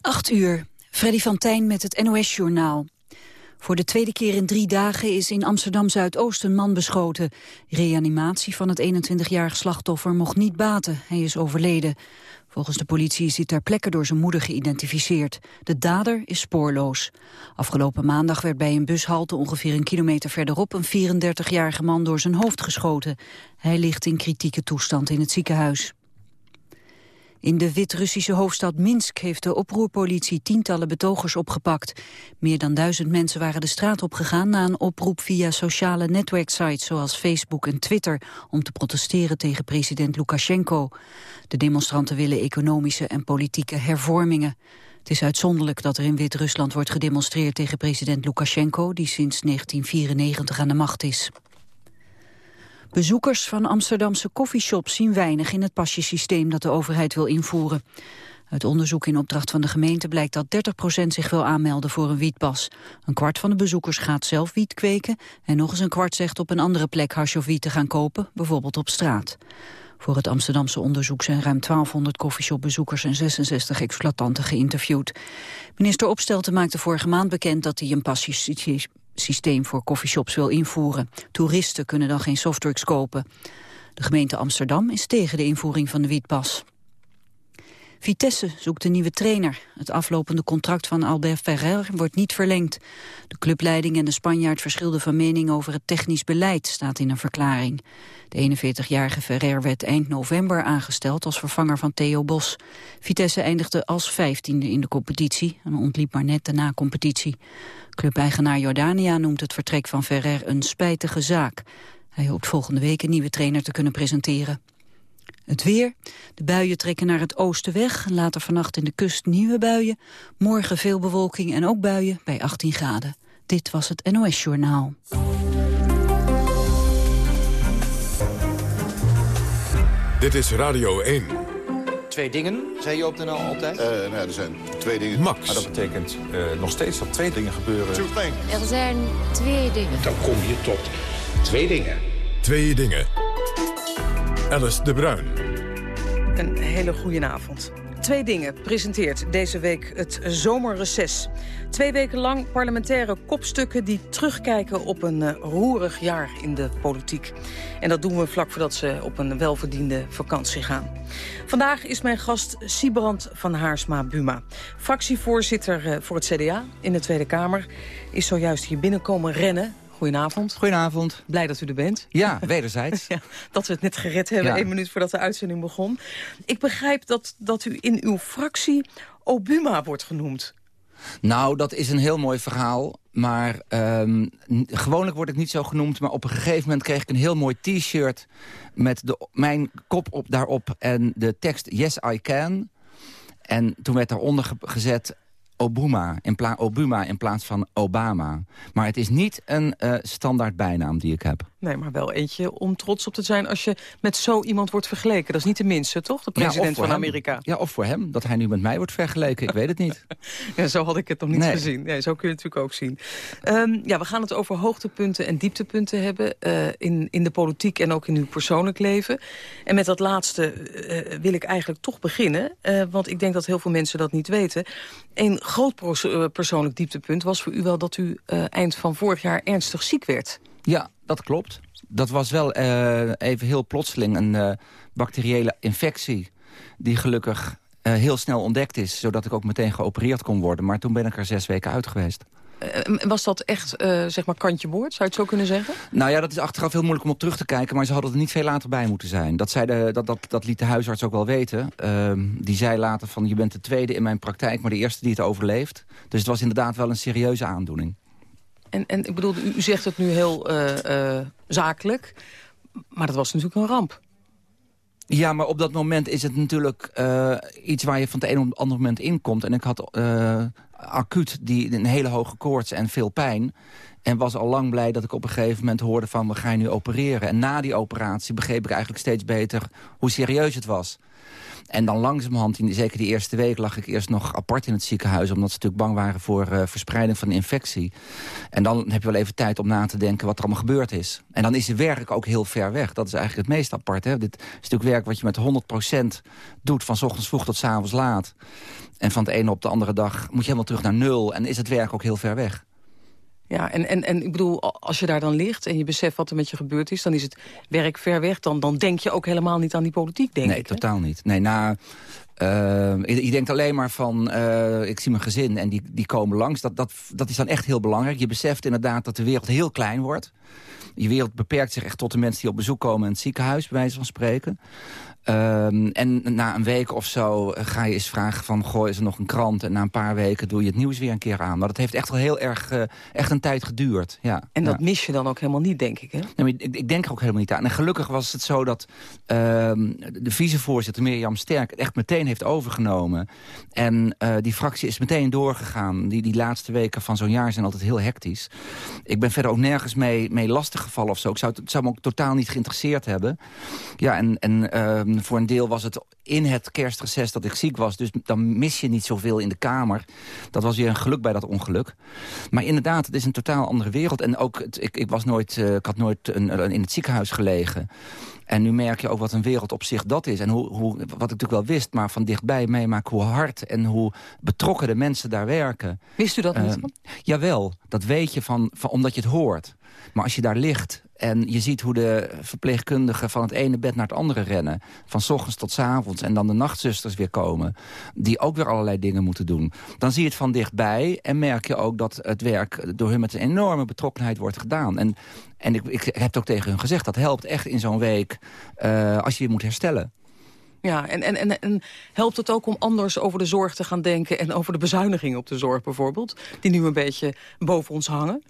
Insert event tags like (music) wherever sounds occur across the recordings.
8 uur, Freddy van Tijn met het NOS-journaal. Voor de tweede keer in drie dagen is in Amsterdam-Zuidoost een man beschoten. Reanimatie van het 21-jarige slachtoffer mocht niet baten. Hij is overleden. Volgens de politie is hij ter plekke door zijn moeder geïdentificeerd. De dader is spoorloos. Afgelopen maandag werd bij een bushalte ongeveer een kilometer verderop... een 34-jarige man door zijn hoofd geschoten. Hij ligt in kritieke toestand in het ziekenhuis. In de Wit-Russische hoofdstad Minsk heeft de oproerpolitie tientallen betogers opgepakt. Meer dan duizend mensen waren de straat opgegaan na een oproep via sociale netwerksites zoals Facebook en Twitter om te protesteren tegen president Lukashenko. De demonstranten willen economische en politieke hervormingen. Het is uitzonderlijk dat er in Wit-Rusland wordt gedemonstreerd tegen president Lukashenko, die sinds 1994 aan de macht is. Bezoekers van Amsterdamse koffieshops zien weinig in het pasjesysteem dat de overheid wil invoeren. Uit onderzoek in opdracht van de gemeente blijkt dat 30% zich wil aanmelden voor een wietpas. Een kwart van de bezoekers gaat zelf wiet kweken en nog eens een kwart zegt op een andere plek hash of wiet te gaan kopen, bijvoorbeeld op straat. Voor het Amsterdamse onderzoek zijn ruim 1200 koffieshopbezoekers en 66 exploitanten geïnterviewd. Minister Opstelten maakte vorige maand bekend dat hij een systeem voor coffeeshops wil invoeren. Toeristen kunnen dan geen softdrugs kopen. De gemeente Amsterdam is tegen de invoering van de wietpas. Vitesse zoekt een nieuwe trainer. Het aflopende contract van Albert Ferrer wordt niet verlengd. De clubleiding en de Spanjaard verschilden van mening over het technisch beleid, staat in een verklaring. De 41-jarige Ferrer werd eind november aangesteld als vervanger van Theo Bos. Vitesse eindigde als vijftiende in de competitie en ontliep maar net de na-competitie. Clubeigenaar Jordania noemt het vertrek van Ferrer een spijtige zaak. Hij hoopt volgende week een nieuwe trainer te kunnen presenteren. Het weer. De buien trekken naar het oosten weg. Later vannacht in de kust nieuwe buien. Morgen veel bewolking en ook buien bij 18 graden. Dit was het NOS Journaal. Dit is Radio 1. Twee dingen, zei je op de NL altijd? Uh, nou, er zijn twee dingen. Max. Maar dat betekent uh, nog steeds dat twee dingen gebeuren. Er zijn twee dingen. Dan kom je tot twee dingen. Twee dingen. Alice de Bruin. Een hele goede avond. Twee dingen presenteert deze week het zomerreces. Twee weken lang parlementaire kopstukken die terugkijken op een uh, roerig jaar in de politiek. En dat doen we vlak voordat ze op een welverdiende vakantie gaan. Vandaag is mijn gast Sibrand van Haarsma-Buma. Fractievoorzitter uh, voor het CDA in de Tweede Kamer. Is zojuist hier binnenkomen rennen Goedenavond. Goedenavond. Blij dat u er bent. Ja, wederzijds. (laughs) ja, dat we het net gered hebben, ja. één minuut voordat de uitzending begon. Ik begrijp dat, dat u in uw fractie Obuma wordt genoemd. Nou, dat is een heel mooi verhaal. Maar um, gewoonlijk word ik niet zo genoemd. Maar op een gegeven moment kreeg ik een heel mooi t-shirt... met de, mijn kop op, daarop en de tekst Yes, I Can. En toen werd daaronder ge gezet... Obama in, Obama in plaats van Obama. Maar het is niet een uh, standaard bijnaam die ik heb. Nee, maar wel eentje om trots op te zijn als je met zo iemand wordt vergeleken. Dat is niet de minste, toch? De president ja, van hem. Amerika. Ja, of voor hem. Dat hij nu met mij wordt vergeleken. Ik weet het niet. (laughs) ja, zo had ik het nog niet nee. gezien. Nee, zo kun je het natuurlijk ook zien. Um, ja, we gaan het over hoogtepunten en dieptepunten hebben. Uh, in, in de politiek en ook in uw persoonlijk leven. En met dat laatste uh, wil ik eigenlijk toch beginnen. want ik denk dat heel veel mensen dat niet weten. Een groot persoonlijk dieptepunt was voor u wel dat u eind van vorig jaar ernstig ziek werd. Ja, dat klopt. Dat was wel uh, even heel plotseling een uh, bacteriële infectie... die gelukkig uh, heel snel ontdekt is... zodat ik ook meteen geopereerd kon worden. Maar toen ben ik er zes weken uit geweest. was dat echt, zeg maar, kantje boord? Zou je het zo kunnen zeggen? Nou ja, dat is achteraf heel moeilijk om op terug te kijken... maar ze hadden er niet veel later bij moeten zijn. Dat, zei de, dat, dat, dat liet de huisarts ook wel weten. Ehm, die zei later van, je bent de tweede in mijn praktijk... maar de eerste die het overleeft. Dus het was inderdaad wel een serieuze aandoening. En, en ik bedoel, u zegt het nu heel uh, uh, zakelijk, maar dat was natuurlijk een ramp. Ja, maar op dat moment is het natuurlijk uh, iets waar je van het een op het andere moment in komt. En ik had acuut die, een hele hoge koorts en veel pijn. En was al lang blij dat ik op een gegeven moment hoorde van... we gaan nu opereren. En na die operatie begreep ik eigenlijk steeds beter hoe serieus het was. En dan langzamerhand, in, zeker die eerste week... lag ik eerst nog apart in het ziekenhuis... omdat ze natuurlijk bang waren voor uh, verspreiding van de infectie. En dan heb je wel even tijd om na te denken wat er allemaal gebeurd is. En dan is het werk ook heel ver weg. Dat is eigenlijk het meest apart. Hè? Dit is natuurlijk werk wat je met 100% doet... van ochtends vroeg tot s avonds laat. En van de ene op de andere dag moet je helemaal terug naar nul. En is het werk ook heel ver weg. Ja, en, en, en ik bedoel, als je daar dan ligt en je beseft wat er met je gebeurd is... dan is het werk ver weg. Dan, dan denk je ook helemaal niet aan die politiek, denk nee, ik. Nee, totaal niet. Nee, na, uh, je, denkt alleen maar van, uh, ik zie mijn gezin en die, die komen langs. Dat, dat, dat is dan echt heel belangrijk. Je beseft inderdaad dat de wereld heel klein wordt. Je wereld beperkt zich echt tot de mensen die op bezoek komen in het ziekenhuis, bij wijze van spreken. Um, en na een week of zo ga je eens vragen van... goh, is er nog een krant? En na een paar weken doe je het nieuws weer een keer aan. Maar dat heeft echt wel heel erg uh, echt een tijd geduurd. Ja, en dat ja. mis je dan ook helemaal niet, denk ik, hè? Nee, ik, ik, denk er ook helemaal niet aan. En gelukkig was het zo dat uh, de vicevoorzitter Mirjam Sterk... het echt meteen heeft overgenomen. En uh, die fractie is meteen doorgegaan. Die, die laatste weken van zo'n jaar zijn altijd heel hectisch. Ik ben verder ook nergens mee, mee lastiggevallen of zo. Ik zou, het zou me ook totaal niet geïnteresseerd hebben. Ja, en... en voor een deel was het in het kerstreces dat ik ziek was. Dus dan mis je niet zoveel in de kamer. Dat was weer een geluk bij dat ongeluk. Maar inderdaad, het is een totaal andere wereld. En ook, het, ik, ik, was nooit, uh, ik had nooit een, een, in het ziekenhuis gelegen. En nu merk je ook wat een wereld op zich dat is. En hoe, hoe, wat ik natuurlijk wel wist, maar van dichtbij meemaken hoe hard en hoe betrokken de mensen daar werken. Wist u dat uh, niet? Jawel, dat weet je van, van, omdat je het hoort. Maar als je daar ligt en je ziet hoe de verpleegkundigen van het ene bed naar het andere rennen. Van ochtends tot avonds. En dan de nachtzusters weer komen. Die ook weer allerlei dingen moeten doen. Dan zie je het van dichtbij. En merk je ook dat het werk door hun met een enorme betrokkenheid wordt gedaan. En, en ik, ik heb het ook tegen hun gezegd. Dat helpt echt in zo'n week uh, als je je moet herstellen. Ja, en, en, en, helpt het ook om anders over de zorg te gaan denken... en over de bezuinigingen op de zorg bijvoorbeeld... die nu een beetje boven ons hangen?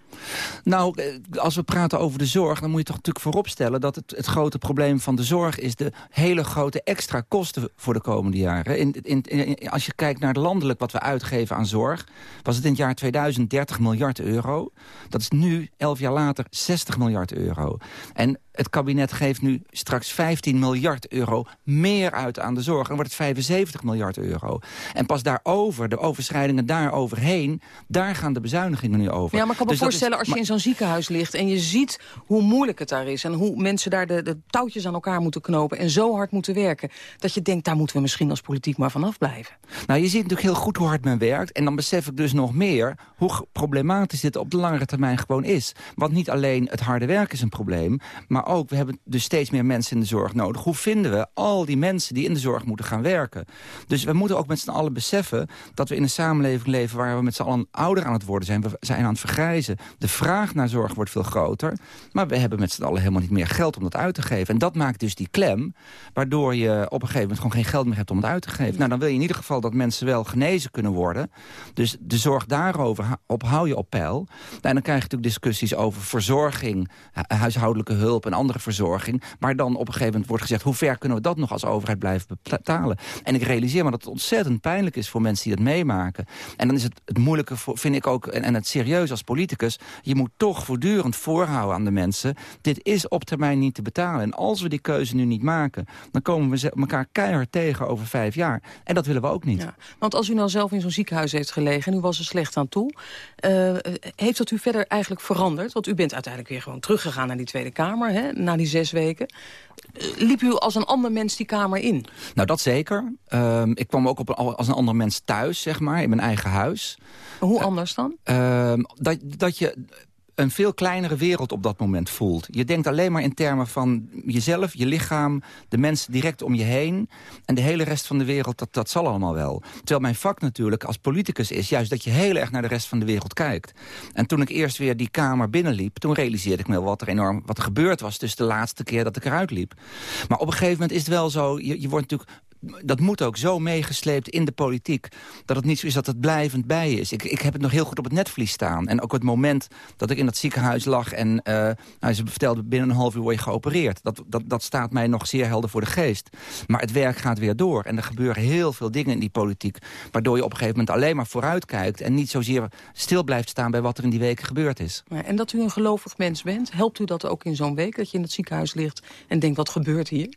Nou, als we praten over de zorg... dan moet je toch natuurlijk vooropstellen... dat het, het grote probleem van de zorg is... de hele grote extra kosten voor de komende jaren. In, in, als je kijkt naar landelijk wat we uitgeven aan zorg... was het in het jaar 2030 miljard euro. Dat is nu, elf jaar later, 60 miljard euro. En het kabinet geeft nu straks 15 miljard euro meer uit aan de zorg. Dan wordt het 75 miljard euro. En pas daarover, de overschrijdingen daaroverheen... daar gaan de bezuinigingen nu over. Ja, maar ik kan me dus voorstellen is, als je in zo'n ziekenhuis ligt... en je ziet hoe moeilijk het daar is... en hoe mensen daar de, de, touwtjes aan elkaar moeten knopen... en zo hard moeten werken... dat je denkt, daar moeten we misschien als politiek maar vanaf blijven. Nou, je ziet natuurlijk heel goed hoe hard men werkt... en dan besef ik dus nog meer hoe problematisch dit op de langere termijn gewoon is. Want niet alleen het harde werk is een probleem... maar ook, we hebben dus steeds meer mensen in de zorg nodig. Hoe vinden we al die mensen die in de zorg moeten gaan werken? Dus we moeten ook met z'n allen beseffen... dat we in een samenleving leven waar we met z'n allen ouder aan het worden zijn. We zijn aan het vergrijzen. De vraag naar zorg wordt veel groter. Maar we hebben met z'n allen helemaal niet meer geld om dat uit te geven. En dat maakt dus die klem, waardoor je op een gegeven moment gewoon geen geld meer hebt om het uit te geven. Nou, dan wil je in ieder geval dat mensen wel genezen kunnen worden. Dus de zorg daarover op, hou je op peil. En dan krijg je natuurlijk discussies over verzorging, huishoudelijke hulp en andere verzorging. Maar dan op een gegeven moment wordt gezegd... hoe ver kunnen we dat nog als overheid blijven betalen? En ik realiseer me dat het ontzettend pijnlijk is voor mensen die dat meemaken. En dan is het, het moeilijke, voor, vind ik ook, en, en het serieus als politicus... je moet toch voortdurend voorhouden aan de mensen... dit is op termijn niet te betalen. En als we die keuze nu niet maken... dan komen we elkaar keihard tegen over vijf jaar. En dat willen we ook niet. Ja, want als u nou zelf in zo'n ziekenhuis heeft gelegen... en u was er slecht aan toe... Uh, heeft dat u verder eigenlijk veranderd? Want u bent uiteindelijk weer gewoon teruggegaan naar die Tweede Kamer... na die zes weken. Liep u als een ander mens die kamer in? Nou, dat zeker. Uh, ik kwam ook op, als een ander mens thuis, zeg maar, in mijn eigen huis. Hoe anders dan? Uh, dat, dat je een veel kleinere wereld op dat moment voelt. Je denkt alleen maar in termen van jezelf, je lichaam... de mensen direct om je heen. En de hele rest van de wereld, dat, dat zal allemaal wel. Terwijl mijn vak natuurlijk als politicus is... juist dat je heel erg naar de rest van de wereld kijkt. En toen ik eerst weer die kamer binnenliep... toen realiseerde ik me wel wat er enorm wat er gebeurd was... dus de laatste keer dat ik eruit liep. Maar op een gegeven moment is het wel zo... je, je wordt natuurlijk dat moet ook zo meegesleept in de politiek... dat het niet zo is dat het blijvend bij is. Ik, ik heb het nog heel goed op het netvlies staan. En ook het moment dat ik in dat ziekenhuis lag... en uh, nou, ze vertelde binnen een half uur word je geopereerd. Dat, dat, dat staat mij nog zeer helder voor de geest. Maar het werk gaat weer door. En er gebeuren heel veel dingen in die politiek... waardoor je op een gegeven moment alleen maar vooruit kijkt... en niet zozeer stil blijft staan bij wat er in die weken gebeurd is. En dat u een gelovig mens bent, helpt u dat ook in zo'n week... dat je in het ziekenhuis ligt en denkt, wat gebeurt hier?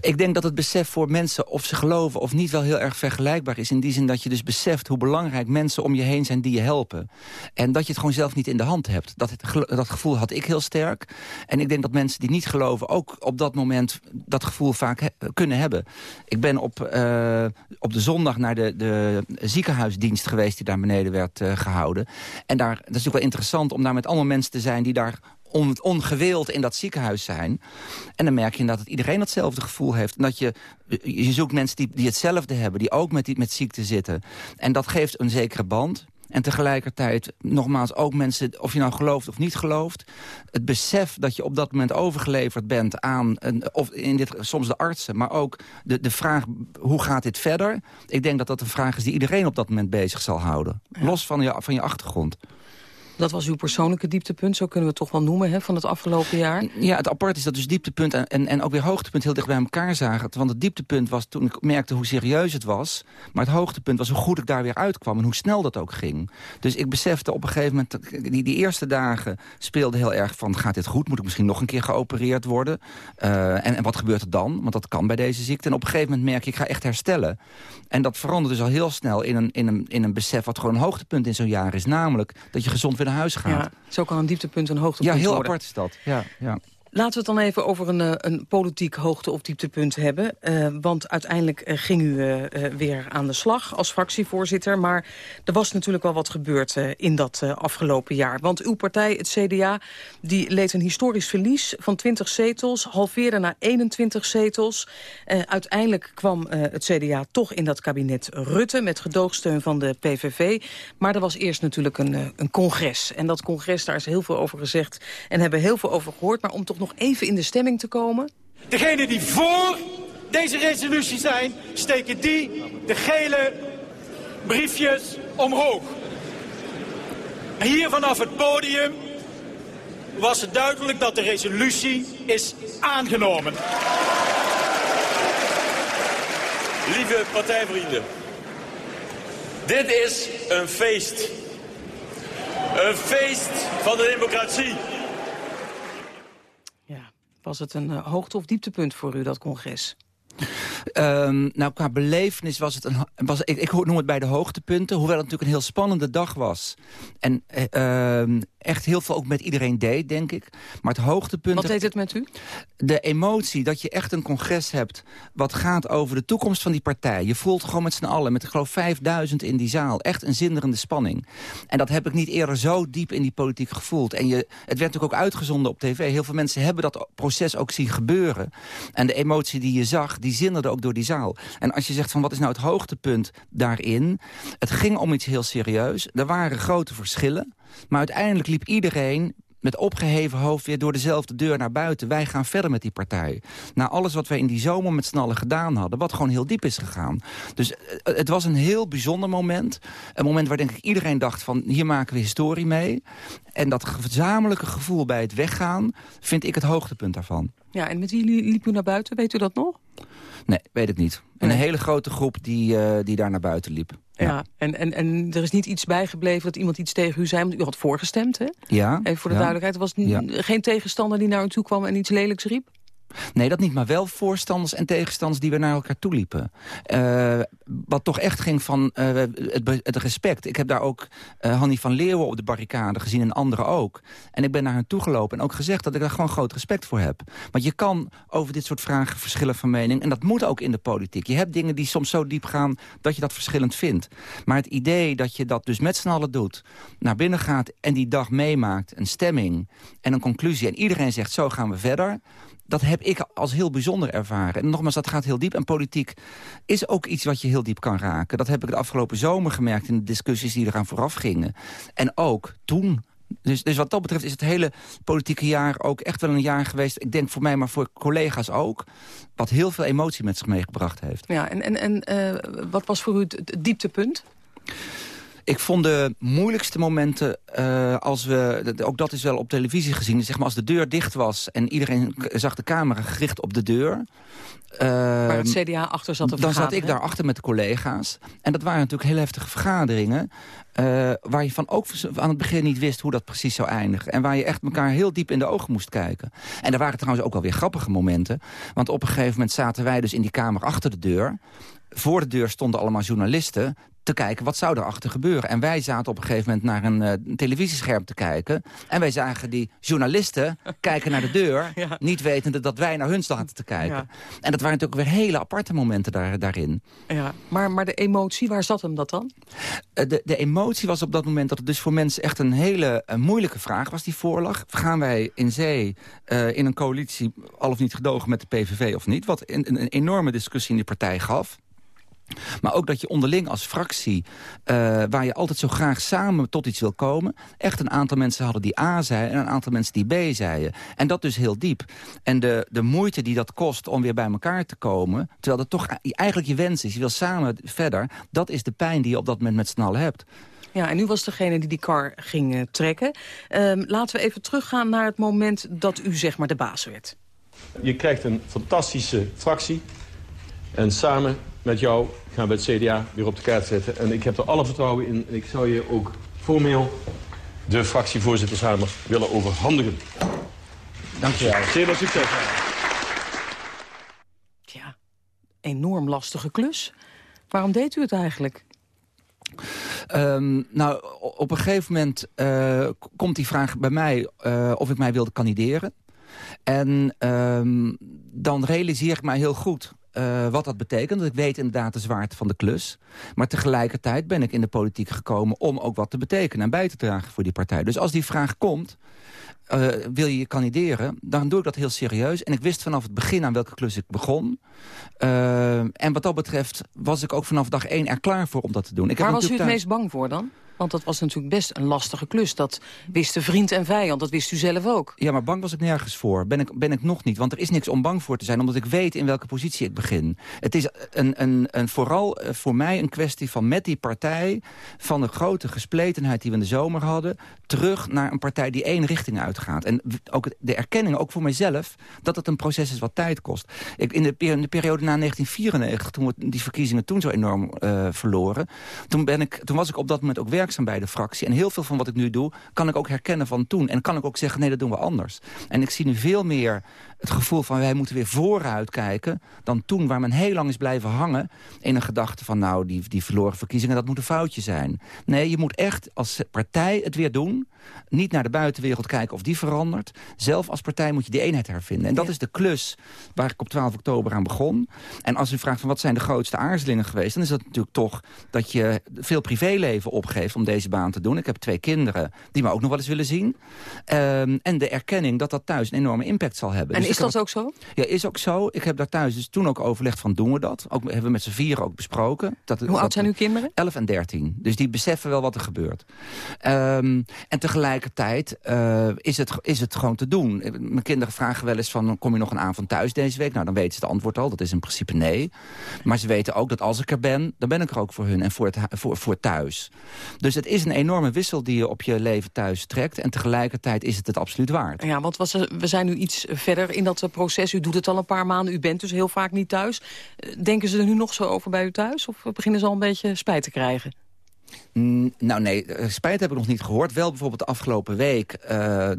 Ik denk dat het besef voor mensen of ze geloven of niet wel heel erg vergelijkbaar is. In die zin dat je dus beseft hoe belangrijk mensen om je heen zijn die je helpen. En dat je het gewoon zelf niet in de hand hebt. Dat, dat gevoel had ik heel sterk. En ik denk dat mensen die niet geloven ook op dat moment dat gevoel vaak kunnen hebben. Ik ben op, uh, op de zondag naar de, de ziekenhuisdienst geweest die daar beneden werd uh, gehouden. En daar, dat is natuurlijk wel interessant om daar met allemaal mensen te zijn die daar on, ongewild in dat ziekenhuis zijn. En dan merk je dat het iedereen hetzelfde gevoel heeft. En dat je, je zoekt mensen die, die hetzelfde hebben, die ook met, die, met ziekte zitten. En dat geeft een zekere band. En tegelijkertijd, nogmaals, ook mensen, of je nou gelooft of niet gelooft... het besef dat je op dat moment overgeleverd bent aan, een, of in dit, soms de artsen... maar ook de, de vraag, hoe gaat dit verder? Ik denk dat dat een vraag is die iedereen op dat moment bezig zal houden. Los van je, van je achtergrond. Dat was uw persoonlijke dieptepunt, zo kunnen we het toch wel noemen, hè, van het afgelopen jaar? Ja, het apart is dat dus dieptepunt en, en, ook weer hoogtepunt heel dicht bij elkaar zagen. Want het dieptepunt was toen ik merkte hoe serieus het was. Maar het hoogtepunt was hoe goed ik daar weer uitkwam en hoe snel dat ook ging. Dus ik besefte op een gegeven moment, die, die eerste dagen speelde heel erg van... gaat dit goed, moet ik misschien nog een keer geopereerd worden? Uh, en, en wat gebeurt er dan? Want dat kan bij deze ziekte. En op een gegeven moment merk ik ga echt herstellen. En dat veranderde dus al heel snel in een, in een, in een besef wat gewoon een hoogtepunt in zo'n jaar is. Namelijk dat je gezond weer naar huis gaat. Ja, zo kan een dieptepunt een hoogtepunt worden. Ja, heel apart is dat. Ja, ja. Laten we het dan even over een, eh, een politiek hoogte- of dieptepunt hebben. Uh, want uiteindelijk uh, ging u weer aan de slag als fractievoorzitter. Maar er was natuurlijk wel wat gebeurd in dat afgelopen jaar. Want uw partij, het CDA, die leed een historisch verlies van 20 zetels. Halveerde naar 21 zetels. uiteindelijk kwam het CDA toch in dat kabinet Rutte... met gedoogsteun van de PVV. Maar er was eerst natuurlijk een, een congres. En dat congres, daar is heel veel over gezegd. En hebben heel veel over gehoord. Maar om toch nog nog even in de stemming te komen? Degenen die voor deze resolutie zijn, steken die de gele briefjes omhoog. Hier vanaf het podium was het duidelijk dat de resolutie is aangenomen. Lieve partijvrienden, dit is een feest. Een feest van de democratie. Was het een uh, hoogte- of dieptepunt voor u, dat congres? Um, nou, qua belevenis was het een... Was, ik, ik noem het bij de hoogtepunten, hoewel het natuurlijk een heel spannende dag was. En uh, echt heel veel ook met iedereen deed, denk ik. Maar het hoogtepunt... Wat deed het met u? De emotie dat je echt een congres hebt... wat gaat over de toekomst van die partij. Je voelt gewoon met z'n allen, met ik geloof 5000 in die zaal... echt een zinderende spanning. En dat heb ik niet eerder zo diep in die politiek gevoeld. En je, het werd natuurlijk ook uitgezonden op tv. Heel veel mensen hebben dat proces ook zien gebeuren. En de emotie die je zag, die zinderde ook door die zaal. En als je zegt van wat is nou het hoogtepunt daarin... het ging om iets heel serieus. Er waren grote verschillen. Maar uiteindelijk liep iedereen met opgeheven hoofd weer door dezelfde deur naar buiten. Wij gaan verder met die partij. Na alles wat wij in die zomer met z'n allen gedaan hadden... wat gewoon heel diep is gegaan. Dus eh, het was een heel bijzonder moment. Een moment waar denk ik iedereen dacht van... hier maken we historie mee. En dat gezamenlijke gevoel bij het weggaan... vind ik het hoogtepunt daarvan. Ja, en met wie liep u naar buiten? Weet u dat nog? Nee, weet ik niet. En een hele grote groep die, uh, die daar naar buiten liep. Ja, en, en, en er is niet iets bijgebleven dat iemand iets tegen u zei, want u had voorgestemd, hè? Ja. Even voor de duidelijkheid, er was geen tegenstander die naar u toe kwam en iets lelijks riep? Nee, dat niet, maar wel voorstanders en tegenstanders die we naar elkaar toe liepen. Uh, wat toch echt ging van uh, het, het, respect. Ik heb daar ook uh, Hanny van Leeuwen op de barricade gezien en anderen ook. En ik ben naar hen toegelopen en ook gezegd dat ik daar gewoon groot respect voor heb. Want je kan over dit soort vragen verschillen van mening. En dat moet ook in de politiek. Je hebt dingen die soms zo diep gaan dat je dat verschillend vindt. Maar het idee dat je dat dus met z'n allen doet, naar binnen gaat en die dag meemaakt, een stemming en een conclusie. En iedereen zegt zo gaan we verder dat heb ik als heel bijzonder ervaren. En nogmaals, dat gaat heel diep. En politiek is ook iets wat je heel diep kan raken. Dat heb ik de afgelopen zomer gemerkt in de discussies die eraan vooraf gingen. En ook toen dus, dus wat dat betreft is het hele politieke jaar ook echt wel een jaar geweest... ik denk voor mij, maar voor collega's ook... wat heel veel emotie met zich meegebracht heeft. Ja, en, en, en uh, wat was voor u het dieptepunt? Ik vond de moeilijkste momenten, uh, als we, ook dat is wel op televisie gezien... zeg maar als de deur dicht was en iedereen zag de camera gericht op de deur... Waar het CDA achter zat Dan zat ik daar achter met de collega's. En dat waren natuurlijk heel heftige vergaderingen. Uh, waar je van ook aan het begin niet wist hoe dat precies zou eindigen. En waar je echt elkaar heel diep in de ogen moest kijken. En er waren trouwens ook wel weer grappige momenten. Want op een gegeven moment zaten wij dus in die kamer achter de deur. Voor de deur stonden allemaal journalisten te kijken wat zou erachter gebeuren. En wij zaten op een gegeven moment naar een uh, televisiescherm te kijken. En wij zagen die journalisten (laughs) kijken naar de deur... niet wetende dat wij naar hun zaten te kijken. En dat waren natuurlijk weer hele aparte momenten daar, daarin. Ja. Maar, maar de emotie, waar zat hem dat dan? Uh, de, de emotie was op dat moment dat het dus voor mensen echt een hele uh, moeilijke vraag was die voorlag. Gaan wij in zee in een coalitie al of niet gedogen met de PVV of niet? Wat een, een enorme discussie in de partij gaf. Maar ook dat je onderling als fractie, uh, waar je altijd zo graag samen tot iets wil komen... echt een aantal mensen hadden die A zeiden en een aantal mensen die B zeiden. En dat dus heel diep. En de, de moeite die dat kost om weer bij elkaar te komen... terwijl dat toch eigenlijk je wens is, je wil samen verder... dat is de pijn die je op dat moment met z'n allen hebt. Ja, en u was degene die die kar ging uh, trekken. Uh, laten we even teruggaan naar het moment dat u zeg maar de baas werd. Je krijgt een fantastische fractie. En samen met jou gaan we het CDA weer op de kaart zetten. En ik heb er alle vertrouwen in. En ik zou je ook formeel de fractievoorzittershamer willen overhandigen. Dank je wel. Zeer veel succes. Ja, enorm lastige klus. Waarom deed u het eigenlijk? Um, nou, op een gegeven moment uh, komt die vraag bij mij uh, of ik mij wilde kandideren. En um, dan realiseer ik mij heel goed uh, wat dat betekent. Want ik weet inderdaad de zwaarte van de klus. Maar tegelijkertijd ben ik in de politiek gekomen om ook wat te betekenen en bij te dragen voor die partij. Dus als die vraag komt, uh, wil je je kandideren, dan doe ik dat heel serieus. En ik wist vanaf het begin aan welke klus ik begon. Uh, en wat dat betreft was ik ook vanaf dag één er klaar voor om dat te doen. Ik Waar was u het meest bang voor dan? Want dat was natuurlijk best een lastige klus. Dat wisten vriend en vijand, dat wist u zelf ook. Ja, maar bang was ik nergens voor. Ben ik, ben ik nog niet, want er is niks om bang voor te zijn... omdat ik weet in welke positie ik begin. Het is een, een, een, vooral eh, voor mij een kwestie van met die partij... van de grote gespletenheid die we in de zomer hadden... terug naar een partij die één richting uitgaat. En ook de erkenning, ook voor mijzelf... dat het een proces is wat tijd kost. Ik, in, de, periode na 1994, toen we die verkiezingen toen zo enorm uh, verloren... Toen, ben ik, toen was ik op dat moment ook werk bij de fractie. En heel veel van wat ik nu doe, kan ik ook herkennen van toen. En kan ik ook zeggen, nee, dat doen we anders. En ik zie nu veel meer het gevoel van wij moeten weer vooruit kijken... dan toen waar men heel lang is blijven hangen... in een gedachte van nou, die, die verloren verkiezingen, dat moet een foutje zijn. Nee, je moet echt als partij het weer doen. Niet naar de buitenwereld kijken of die verandert. Zelf als partij moet je die eenheid hervinden. En dat is de klus waar ik op 12 oktober aan begon. En als u vraagt van wat zijn de grootste aarzelingen geweest... dan is dat natuurlijk toch dat je veel privéleven opgeeft om deze baan te doen. Ik heb twee kinderen die me ook nog wel eens willen zien. Um, en de erkenning dat dat thuis een enorme impact zal hebben. Is dat ook zo? Ja, is ook zo. Ik heb daar thuis dus toen ook overlegd van doen we dat. Ook, hebben we met z'n vieren ook besproken. Dat, Hoe oud zijn uw kinderen? 11 en 13. Dus die beseffen wel wat er gebeurt. Um, en tegelijkertijd uh, is, het, is het gewoon te doen. Mijn kinderen vragen wel eens van kom je nog een avond thuis deze week? Nou, dan weten ze het antwoord al. Dat is in principe nee. Maar ze weten ook dat als ik er ben, dan ben ik er ook voor hun en voor, het, voor, voor thuis. Dus het is een enorme wissel die je op je leven thuis trekt. En tegelijkertijd is het het absoluut waard. Ja, want was we zijn nu iets verder in dat proces. U doet het al een paar maanden, u bent dus heel vaak niet thuis. Denken ze er nu nog zo over bij u thuis? Of beginnen ze al een beetje spijt te krijgen? Mm, nou nee, eh, spijt heb ik nog niet gehoord. Wel bijvoorbeeld de afgelopen week.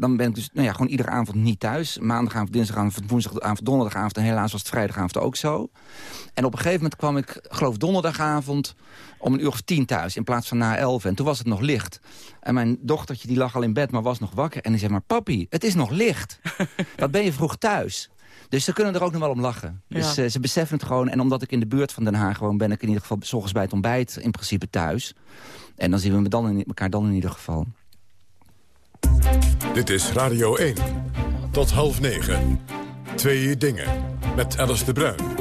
Dan ben ik dus nou ja, gewoon iedere avond niet thuis. Maandagavond, dinsdagavond, woensdagavond, donderdagavond. En helaas was het vrijdagavond ook zo. En op een gegeven moment kwam ik, geloof donderdagavond... om een uur of tien thuis in plaats van na elf. En toen was het nog licht. En mijn dochtertje die lag al in bed, maar was nog wakker. En die zei maar, papi, het is nog licht. (laughs) Wat ben je vroeg thuis? Dus ze kunnen er ook nog wel om lachen. Dus uh, ze beseffen het gewoon. En omdat ik in de buurt van Den Haag gewoon ben... ik in ieder geval s bij het ontbijt in principe thuis. En dan zien we dan in, elkaar dan in ieder geval. Dit is Radio 1. Tot half negen. Twee dingen. Met Alice de Bruin.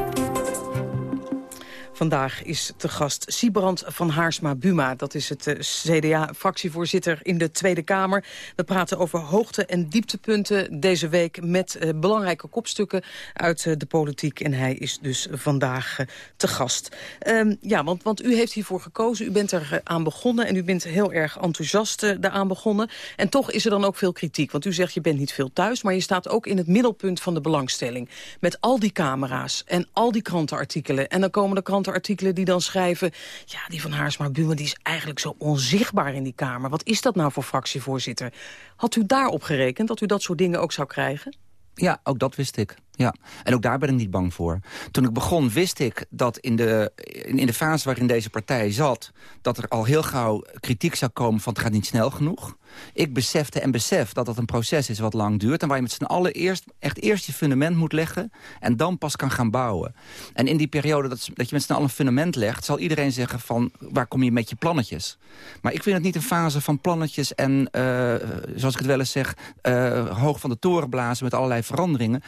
Vandaag is te gast Siebrand van Haarsma-Buma. Dat is het eh, CDA-fractievoorzitter in de Tweede Kamer. We praten over hoogte- en dieptepunten deze week... met uh, belangrijke kopstukken uit uh, de politiek. En hij is dus vandaag te gast. Um, ja, want, want u heeft hiervoor gekozen. U bent er aan begonnen en u bent heel erg enthousiast daaraan begonnen. En toch is er dan ook veel kritiek. Want u zegt je bent niet veel thuis... maar je staat ook in het middelpunt van de belangstelling. Met al die camera's en al die krantenartikelen. En dan komen de kranten artikelen die dan schrijven... ja, die van Haarsma Buma die is eigenlijk zo onzichtbaar in die Kamer. Wat is dat nou voor fractievoorzitter? Had u daarop gerekend dat u dat soort dingen ook zou krijgen? Ja, ook dat wist ik. Ja, en ook daar ben ik niet bang voor. Toen ik begon wist ik dat in de, in de fase waarin deze partij zat... dat er al heel gauw kritiek zou komen van het gaat niet snel genoeg. Ik besefte en besef dat dat een proces is wat lang duurt... en waar je met z'n allen eerst, echt eerst je fundament moet leggen... en dan pas kan gaan bouwen. En in die periode dat, dat je met z'n allen een fundament legt... zal iedereen zeggen van waar kom je met je plannetjes. Maar ik vind het niet een fase van plannetjes en, uh, zoals ik het wel eens zeg... Uh, hoog van de toren blazen met allerlei veranderingen.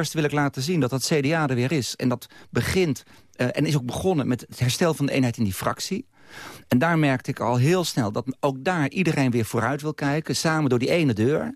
Eerst wil ik laten zien dat dat CDA er weer is. En dat begint uh, en is ook begonnen met het herstel van de eenheid in die fractie. En daar merkte ik al heel snel dat ook daar iedereen weer vooruit wil kijken. Samen door die ene deur.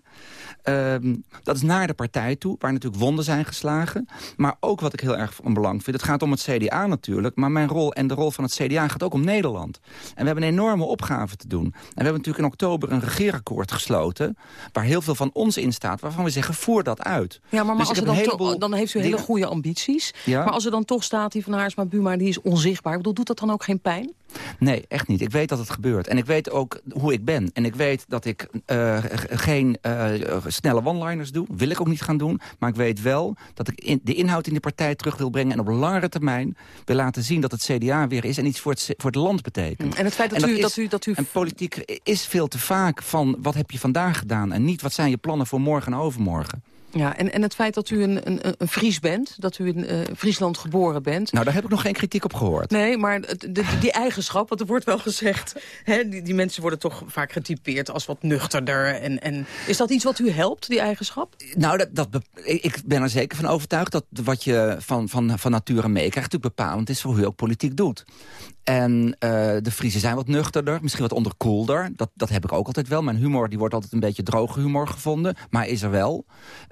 Um, dat is naar de partij toe, waar natuurlijk wonden zijn geslagen. Maar ook wat ik heel erg van belang vind. Het gaat om het CDA natuurlijk. Maar mijn rol en de rol van het CDA gaat ook om Nederland. En we hebben een enorme opgave te doen. En we hebben natuurlijk in oktober een regeerakkoord gesloten... waar heel veel van ons in staat, waarvan we zeggen, voer dat uit. Ja, maar, maar dus als er dan, dan heeft u hele goede ambities. Ja? Maar als er dan toch staat, die van Haarsma Buma, die is onzichtbaar. Ik bedoel, doet dat dan ook geen pijn? Nee, echt niet. Ik weet dat het gebeurt. En ik weet ook hoe ik ben. En ik weet dat ik uh, geen uh, snelle one-liners doe. Wil ik ook niet gaan doen. Maar ik weet wel dat ik in, de inhoud in de partij terug wil brengen... en op langere termijn wil laten zien dat het CDA weer is... en iets voor het, voor het land betekent. En het feit dat, u, is, dat, u, dat u... En politiek is veel te vaak van wat heb je vandaag gedaan... en niet wat zijn je plannen voor morgen en overmorgen. Ja, en, en het feit dat u een, een, een Fries bent, dat u in uh, Friesland geboren bent... Nou, daar heb ik nog geen kritiek op gehoord. Nee, maar de, de, die eigenschap, want er wordt wel gezegd... Hè, die, die mensen worden toch vaak getypeerd als wat nuchterder. En, en, is dat iets wat u helpt, die eigenschap? Nou, dat, dat, ik ben er zeker van overtuigd dat wat je van, van, van nature meekrijgt... natuurlijk bepalend is voor hoe je ook politiek doet. En uh, de Friesen zijn wat nuchterder, misschien wat onderkoelder. Dat, dat heb ik ook altijd wel. Mijn humor die wordt altijd een beetje droge humor gevonden. Maar is er wel.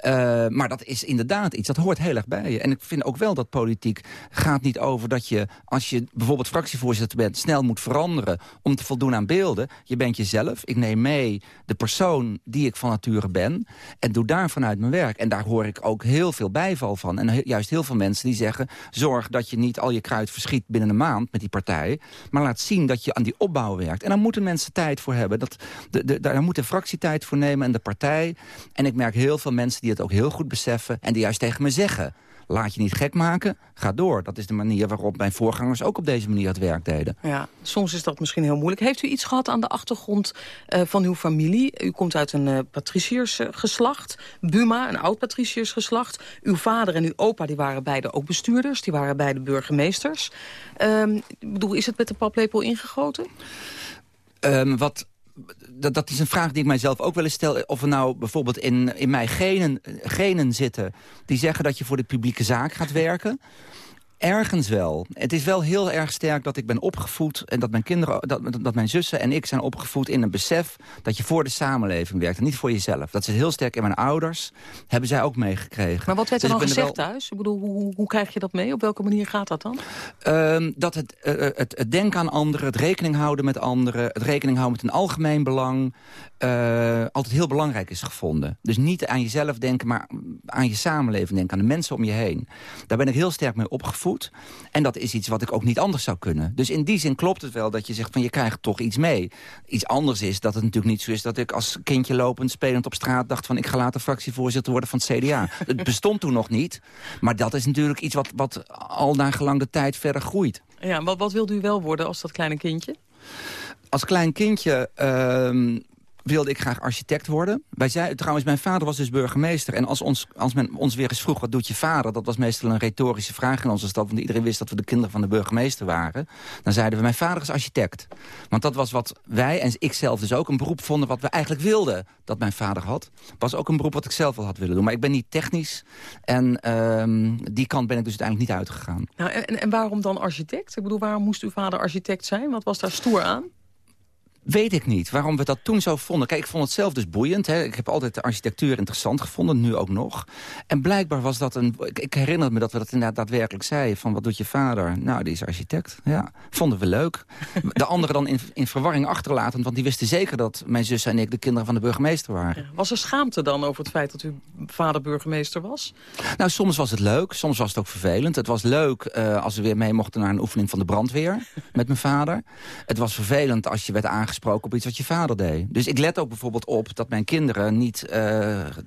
Uh, maar dat is inderdaad iets, dat hoort heel erg bij je. En ik vind ook wel dat politiek gaat niet over dat je... als je bijvoorbeeld fractievoorzitter bent, snel moet veranderen... om te voldoen aan beelden. Je bent jezelf. Ik neem mee de persoon die ik van nature ben. En doe daar vanuit mijn werk. En daar hoor ik ook heel veel bijval van. En juist heel veel mensen die zeggen... zorg dat je niet al je kruid verschiet binnen een maand met die partij maar laat zien dat je aan die opbouw werkt. En daar moeten mensen tijd voor hebben. Dat, de, de, daar moet de fractie tijd voor nemen en de partij. En ik merk heel veel mensen die het ook heel goed beseffen... en die juist tegen me zeggen... Laat je niet gek maken, ga door. Dat is de manier waarop mijn voorgangers ook op deze manier het werk deden. Ja, soms is dat misschien heel moeilijk. Heeft u iets gehad aan de achtergrond uh, van uw familie? U komt uit een uh, patriciërsgeslacht, Buma, een oud-patriciërsgeslacht. Uw vader en uw opa die waren beide ook bestuurders, die waren beide burgemeesters. Um, bedoel, is het met de paplepel ingegoten? Um, wat dat, dat is een vraag die ik mijzelf ook wel eens stel. Of er nou bijvoorbeeld in, in mijn genen, genen zitten... die zeggen dat je voor de publieke zaak gaat werken ergens wel. Het is wel heel erg sterk dat ik ben opgevoed... en dat mijn, kinderen, dat, dat mijn zussen en ik zijn opgevoed in een besef... dat je voor de samenleving werkt en niet voor jezelf. Dat zit heel sterk in mijn ouders. Hebben zij ook meegekregen. Maar wat werd er dus dan gezegd wel... thuis? Ik bedoel, hoe, hoe, krijg je dat mee? Op welke manier gaat dat dan? Uh, dat het, uh, het, het, denken aan anderen, het rekening houden met anderen... het rekening houden met een algemeen belang... Uh, altijd heel belangrijk is gevonden. Dus niet aan jezelf denken, maar aan je samenleving denken. Aan de mensen om je heen. Daar ben ik heel sterk mee opgevoed. En dat is iets wat ik ook niet anders zou kunnen. Dus in die zin klopt het wel dat je zegt van je krijgt toch iets mee. Iets anders is dat het natuurlijk niet zo is dat ik als kindje lopend, spelend op straat dacht van ik ga later fractievoorzitter worden van het CDA. (laughs) het bestond toen nog niet. Maar dat is natuurlijk iets wat, wat al naar gelang de tijd verder groeit. Ja, wat, wat wilde u wel worden als dat kleine kindje? Als klein kindje... Uh, wilde ik graag architect worden. Wij trouwens, mijn vader was dus burgemeester. En als, ons, als men ons weer eens vroeg, wat doet je vader? Dat was meestal een retorische vraag in onze stad. Want iedereen wist dat we de kinderen van de burgemeester waren. Dan zeiden we, mijn vader is architect. Want dat was wat wij, en ik zelf dus ook, een beroep vonden... wat we eigenlijk wilden dat mijn vader had. Was ook een beroep wat ik zelf wel had willen doen. Maar ik ben niet technisch. En ehm, die kant ben ik dus uiteindelijk niet uitgegaan. Nou, en, en waarom dan architect? Ik bedoel, waarom moest uw vader architect zijn? Wat was daar stoer aan? Weet ik niet. Waarom we dat toen zo vonden. Kijk, ik vond het zelf dus boeiend. Hè. Ik heb altijd de architectuur interessant gevonden, nu ook nog. En blijkbaar was dat een... Ik, herinner me dat we dat inderdaad daadwerkelijk zeiden. Van, wat doet je vader? Nou, die is architect. Ja, vonden we leuk. (laughs) De anderen dan in, in verwarring achterlatend. Want die wisten zeker dat mijn zus en ik de kinderen van de burgemeester waren. Was er schaamte dan over het feit dat uw vader burgemeester was? Nou, soms was het leuk. Soms was het ook vervelend. Het was leuk uh, als we weer mee mochten naar een oefening van de brandweer. (laughs) met mijn vader. Het was vervelend als je werd aangegeven aangesproken op iets wat je vader deed. Dus ik let ook bijvoorbeeld op dat mijn kinderen niet uh,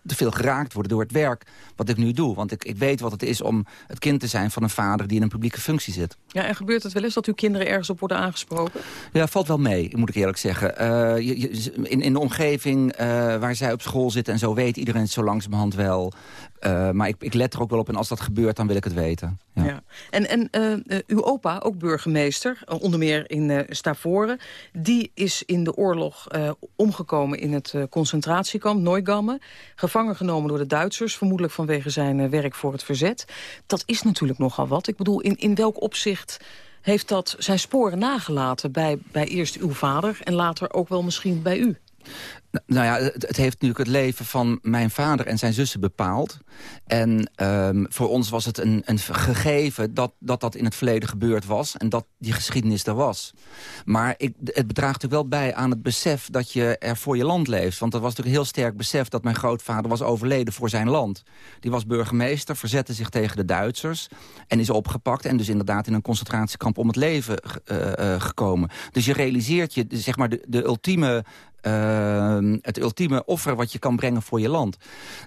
te veel geraakt worden door het werk wat ik nu doe. Want ik, ik weet wat het is om het kind te zijn van een vader die in een publieke functie zit. Ja, en gebeurt het wel eens dat uw kinderen ergens op worden aangesproken? Ja, valt wel mee, moet ik eerlijk zeggen. Uh, je, in, in de omgeving uh, waar zij op school zitten en zo weet iedereen het zo langzamerhand wel. Uh, maar ik, ik, let er ook wel op en als dat gebeurt, dan wil ik het weten. Ja. En, en uh, uw opa, ook burgemeester, onder meer in uh, Stavoren... die is in de oorlog omgekomen in het concentratiekamp Neugamme. Gevangen genomen door de Duitsers, vermoedelijk vanwege zijn werk voor het verzet. Dat is natuurlijk nogal wat. Ik bedoel, in, in welk opzicht heeft dat zijn sporen nagelaten... Bij, bij eerst uw vader en later ook wel misschien bij u? Nou ja, het, heeft natuurlijk het leven van mijn vader en zijn zussen bepaald. En um, voor ons was het een, een gegeven dat, dat dat in het verleden gebeurd was... en dat die geschiedenis er was. Maar ik, het bedraagt natuurlijk wel bij aan het besef dat je er voor je land leeft. Want dat was natuurlijk heel sterk besef dat mijn grootvader was overleden voor zijn land. Die was burgemeester, verzette zich tegen de Duitsers... en is opgepakt en dus inderdaad in een concentratiekamp om het leven uh, uh, gekomen. Dus je realiseert je, zeg maar, de, de ultieme uh, het ultieme offer wat je kan brengen voor je land.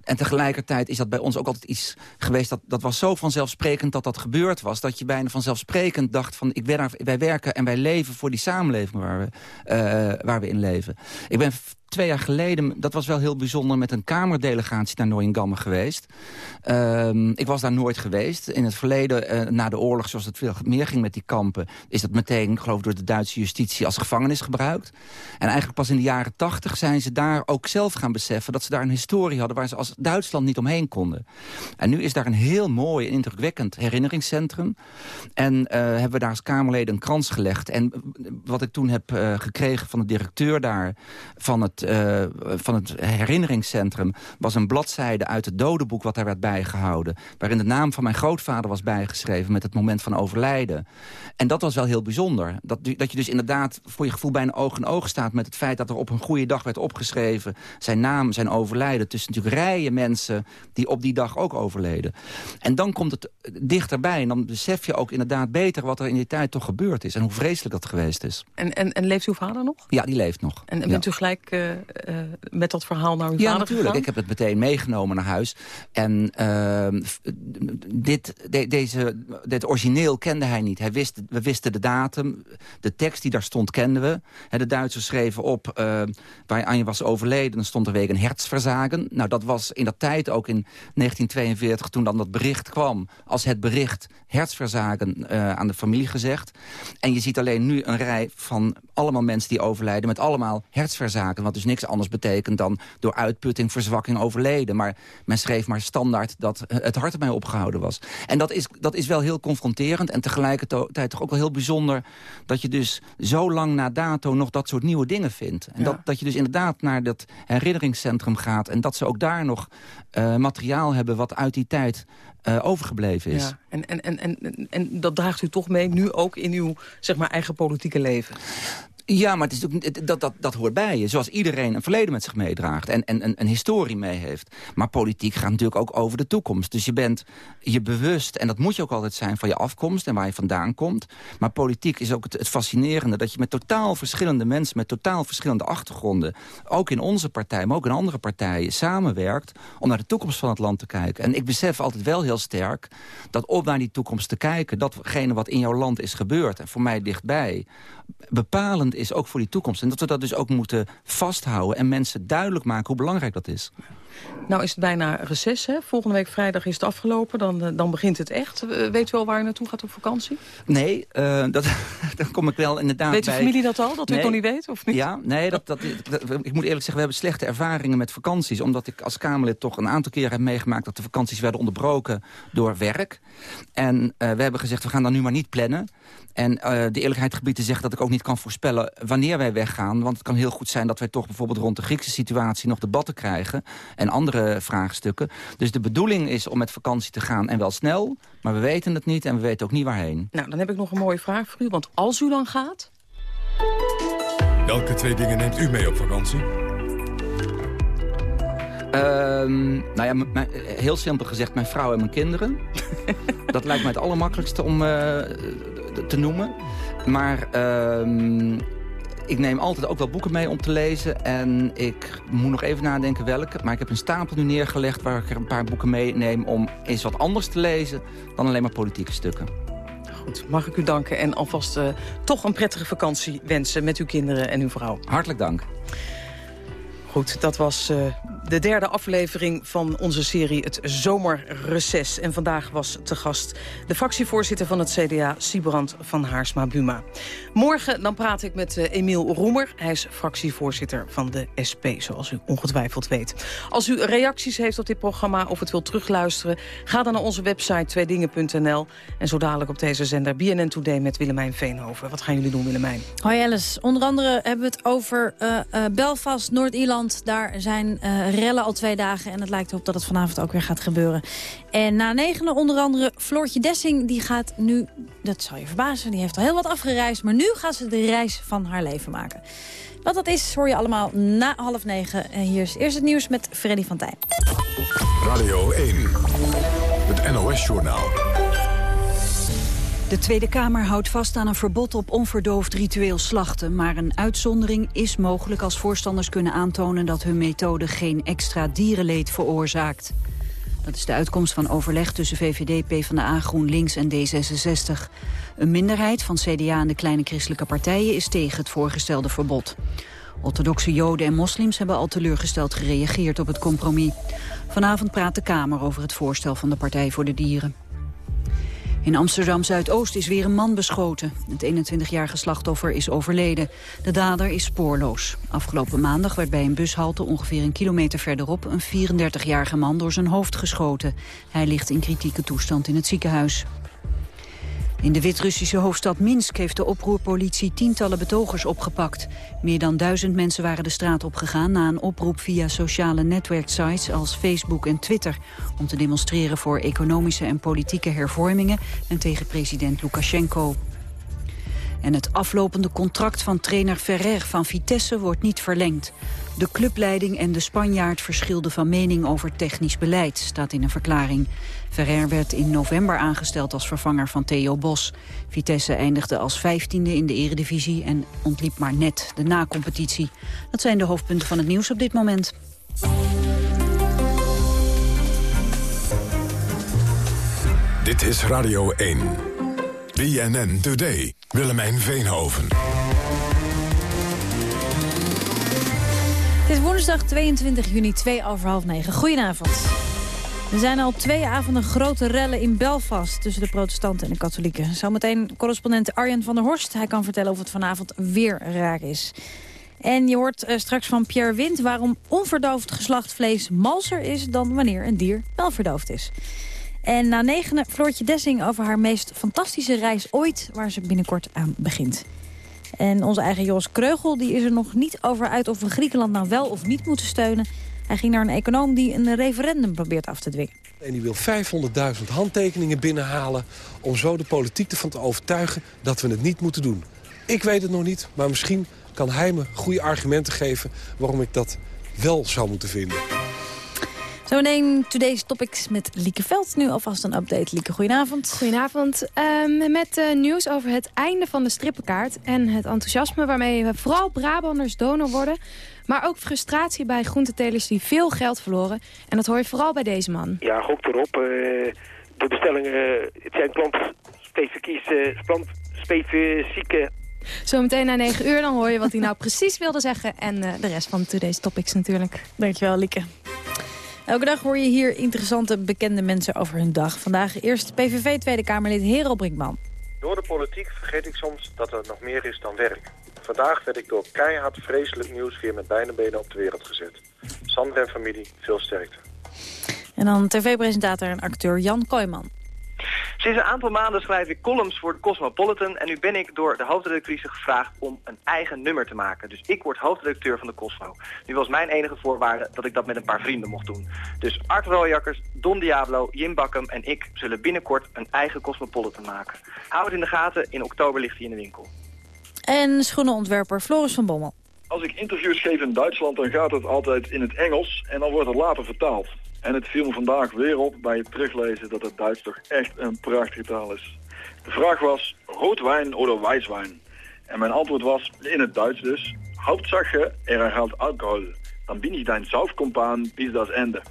En tegelijkertijd is dat bij ons ook altijd iets geweest... dat, dat was zo vanzelfsprekend dat dat gebeurd was... dat je bijna vanzelfsprekend dacht van... Ik ben, wij werken en wij leven voor die samenleving waar we, uh, waar we in leven. Ik ben twee jaar geleden, dat was wel heel bijzonder... met een kamerdelegatie naar Nooiengamme geweest. Um, ik was daar nooit geweest. In het verleden, uh, na de oorlog, zoals het veel meer ging met die kampen... is dat meteen, geloof ik, door de Duitse justitie als gevangenis gebruikt. En eigenlijk pas in de jaren tachtig zijn ze daar ook zelf gaan beseffen... dat ze daar een historie hadden waar ze als Duitsland niet omheen konden. En nu is daar een heel mooi en indrukwekkend herinneringscentrum. En uh, hebben we daar als Kamerleden een krans gelegd. En wat ik toen heb uh, gekregen van de directeur daar... van het uh, van het herinneringscentrum was een bladzijde uit het dodenboek wat daar werd bijgehouden. Waarin de naam van mijn grootvader was bijgeschreven met het moment van overlijden. En dat was wel heel bijzonder. Dat, dat je dus inderdaad voor je gevoel bijna oog in oog staat met het feit dat er op een goede dag werd opgeschreven zijn naam, zijn overlijden. Tussen natuurlijk rijen mensen die op die dag ook overleden. En dan komt het dichterbij en dan besef je ook inderdaad beter wat er in die tijd toch gebeurd is. En hoe vreselijk dat geweest is. En, en, en leeft uw vader nog? Ja, die leeft nog. En, bent ja. u gelijk uh, uh, met dat verhaal naar uw ja, vader natuurlijk. gegaan? Ik heb het meteen meegenomen naar huis. En uh, dit, de, deze, dit origineel kende hij niet. Hij wist, we wisten de datum. De tekst die daar stond kenden we. He, de Duitsers schreven op uh, waar Anje was overleden. Dan stond er weer een hertsverzagen. Nou, dat was in dat tijd ook in 1942 toen dan dat bericht kwam. Als het bericht hertsverzagen uh, aan de familie gezegd. En je ziet alleen nu een rij van allemaal mensen die overlijden... met allemaal hertsverzaken. Wat dus niks anders betekent dan door uitputting, verzwakking overleden. Maar men schreef maar standaard dat het hart ermee opgehouden was. En dat is, dat is wel heel confronterend. En tegelijkertijd toch ook wel heel bijzonder... dat je dus zo lang na dato nog dat soort nieuwe dingen vindt. En ja. dat, dat je dus inderdaad naar dat herinneringscentrum gaat... en dat ze ook daar nog uh, materiaal hebben wat uit die tijd uh, overgebleven is. Ja. En, en, en, en, en dat draagt u toch mee nu ook in uw zeg maar, eigen politieke leven? Ja, maar het is dat, dat, dat hoort bij je. Zoals iedereen een verleden met zich meedraagt. En, en, en een historie mee heeft. Maar politiek gaat natuurlijk ook over de toekomst. Dus je bent je bewust, en dat moet je ook altijd zijn... van je afkomst en waar je vandaan komt. Maar politiek is ook het, het fascinerende... dat je met totaal verschillende mensen... met totaal verschillende achtergronden... ook in onze partij, maar ook in andere partijen... samenwerkt om naar de toekomst van het land te kijken. En ik besef altijd wel heel sterk... dat om naar die toekomst te kijken... datgene wat in jouw land is gebeurd... en voor mij dichtbij, bepalend is, ook voor die toekomst. En dat we dat dus ook moeten vasthouden en mensen duidelijk maken hoe belangrijk dat is. Nou is het bijna reces, hè? Volgende week vrijdag is het afgelopen, dan, eh, dan begint het echt. Uh, weet u al waar u naartoe gaat op vakantie? Nee, uh, (laughs) dat, dan kom ik wel inderdaad Weet bij... familie dat al, dat u het nog niet weet? Of niet? Ja, nee, dat, dat, ik moet eerlijk zeggen, we hebben slechte ervaringen met vakanties. Omdat ik als Kamerlid toch een aantal keren heb meegemaakt... dat de vakanties werden onderbroken door werk. En we hebben gezegd, we gaan dan nu maar niet plannen. En uh, de eerlijkheid gebied te zeggen dat ik ook niet kan voorspellen wanneer wij weggaan. Want het kan heel goed zijn dat wij toch bijvoorbeeld rond de Griekse situatie nog debatten krijgen. En andere vraagstukken. Dus de bedoeling is om met vakantie te gaan en wel snel. Maar we weten het niet en we weten ook niet waarheen. Nou, dan heb ik nog een mooie vraag voor u. Want als u dan gaat... Welke twee dingen neemt u mee op vakantie? Um, nou ja, heel simpel gezegd, mijn vrouw en mijn kinderen. (laughs) dat lijkt mij het allermakkelijkste om uh, te noemen. Maar um, ik neem altijd ook wel boeken mee om te lezen. En ik moet nog even nadenken welke. Maar ik heb een stapel nu neergelegd waar ik er een paar boeken meeneem... om eens wat anders te lezen dan alleen maar politieke stukken. Goed, mag ik u danken en alvast uh, toch een prettige vakantie wensen... met uw kinderen en uw vrouw. Hartelijk dank. Goed, dat was uh, de derde aflevering van onze serie Het Zomerreces. En vandaag was te gast de fractievoorzitter van het CDA, Sibrand van Haarsma-Buma. Morgen dan praat ik met uh, Emiel Roemer. Hij is fractievoorzitter van de SP, zoals u ongetwijfeld weet. Als u reacties heeft op dit programma of het wilt terugluisteren... ga dan naar onze website tweedingen.nl. En zo dadelijk op deze zender BNN Today met Willemijn Veenhoven. Wat gaan jullie doen, Willemijn? Hoi Alice. Onder andere hebben we het over uh, Belfast, Noord-Ierland. Daar zijn rellen al twee dagen en het lijkt erop dat het vanavond ook weer gaat gebeuren. En na negenen onder andere Floortje Dessing, die gaat nu, dat zal je verbazen, die heeft al heel wat afgereisd. Maar nu gaat ze de reis van haar leven maken. Wat dat is, hoor je allemaal na half negen. En hier is eerst het nieuws met Freddy van Tijn. Radio 1, het NOS-journaal. De Tweede Kamer houdt vast aan een verbod op onverdoofd ritueel slachten. Maar een uitzondering is mogelijk als voorstanders kunnen aantonen... dat hun methode geen extra dierenleed veroorzaakt. Dat is de uitkomst van overleg tussen VVD, PvdA, GroenLinks en D66. Een minderheid van CDA en de kleine christelijke partijen is tegen het voorgestelde verbod. Orthodoxe joden en moslims hebben al teleurgesteld gereageerd op het compromis. Vanavond praat de Kamer over het voorstel van de Partij voor de Dieren. In Amsterdam-Zuidoost is weer een man beschoten. Het 21-jarige slachtoffer is overleden. De dader is spoorloos. Afgelopen maandag werd bij een bushalte ongeveer een kilometer verderop... een 34-jarige man door zijn hoofd geschoten. Hij ligt in kritieke toestand in het ziekenhuis. In de Wit-Russische hoofdstad Minsk heeft de oproerpolitie tientallen betogers opgepakt. Meer dan duizend mensen waren de straat opgegaan na een oproep via sociale netwerksites als Facebook en Twitter om te demonstreren voor economische en politieke hervormingen en tegen president Lukashenko. En het aflopende contract van trainer Ferrer van Vitesse wordt niet verlengd. De clubleiding en de Spanjaard verschilden van mening over technisch beleid, staat in een verklaring. Ferrer werd in november aangesteld als vervanger van Theo Bos. Vitesse eindigde als vijftiende in de eredivisie en ontliep maar net de na-competitie. Dat zijn de hoofdpunten van het nieuws op dit moment. Dit is Radio 1. BNN Today. Willemijn Veenhoven. Het is woensdag 22 juni, 2 over half 9. Goedenavond. Er zijn al twee avonden grote rellen in Belfast tussen de protestanten en de katholieken. Zometeen correspondent Arjen van der Horst. Hij kan vertellen of het vanavond weer raak is. En je hoort uh, straks van Pierre Wind waarom onverdoofd geslacht vlees malser is dan wanneer een dier wel verdoofd is. En na negenen Floortje Dessing over haar meest fantastische reis ooit... waar ze binnenkort aan begint. En onze eigen Jos Kreugel die is er nog niet over uit... of we Griekenland nou wel of niet moeten steunen. Hij ging naar een econoom die een referendum probeert af te dwingen. En die wil 500.000 handtekeningen binnenhalen... om zo de politiek ervan te overtuigen dat we het niet moeten doen. Ik weet het nog niet, maar misschien kan hij me goede argumenten geven... waarom ik dat wel zou moeten vinden. Zometeen Today's Topics met Lieke Veld. Nu alvast een update. Lieke, goedenavond. Goedenavond. Um, met uh, nieuws over het einde van de strippenkaart... en het enthousiasme waarmee vooral Brabanders donor worden... maar ook frustratie bij groentetelers die veel geld verloren. En dat hoor je vooral bij deze man. Ja, gok erop. Uh, de bestellingen, uh, het zijn plantspecifieke, plantspecifieke Zometeen na 9 uur dan hoor je wat hij nou (laughs) precies wilde zeggen. En uh, de rest van Today's Topics natuurlijk. Dankjewel, Lieke. Elke dag hoor je hier interessante bekende mensen over hun dag. Vandaag eerst PVV Tweede Kamerlid Hero Brinkman. Door de politiek vergeet ik soms dat er nog meer is dan werk. Vandaag werd ik door keihard vreselijk nieuws weer met beide benen op de wereld gezet. Sander en familie, veel sterkte. En dan tv-presentator en acteur Jan Kooijman. Sinds een aantal maanden schrijf ik columns voor de Cosmopolitan... en nu ben ik door de hoofdredactrice gevraagd om een eigen nummer te maken. Dus ik word hoofdredacteur van de Cosmo. Nu was mijn enige voorwaarde dat ik dat met een paar vrienden mocht doen. Dus Art Rooijakkers, Don Diablo, Jim Bakkum en ik... zullen binnenkort een eigen Cosmopolitan maken. Hou het in de gaten, in oktober ligt hij in de winkel. En schoenenontwerper Floris van Bommel. Als ik interviews geef in Duitsland, dan gaat het altijd in het Engels en dan wordt het later vertaald. En het viel me vandaag weer op bij het teruglezen dat het Duits toch echt een prachtige taal is. De vraag was, roodwijn of wijswijn? En mijn antwoord was, in het Duits dus, Hauptsache er erhalt alcohol. Dan bin ich dein Saufkompaan bis das Ende.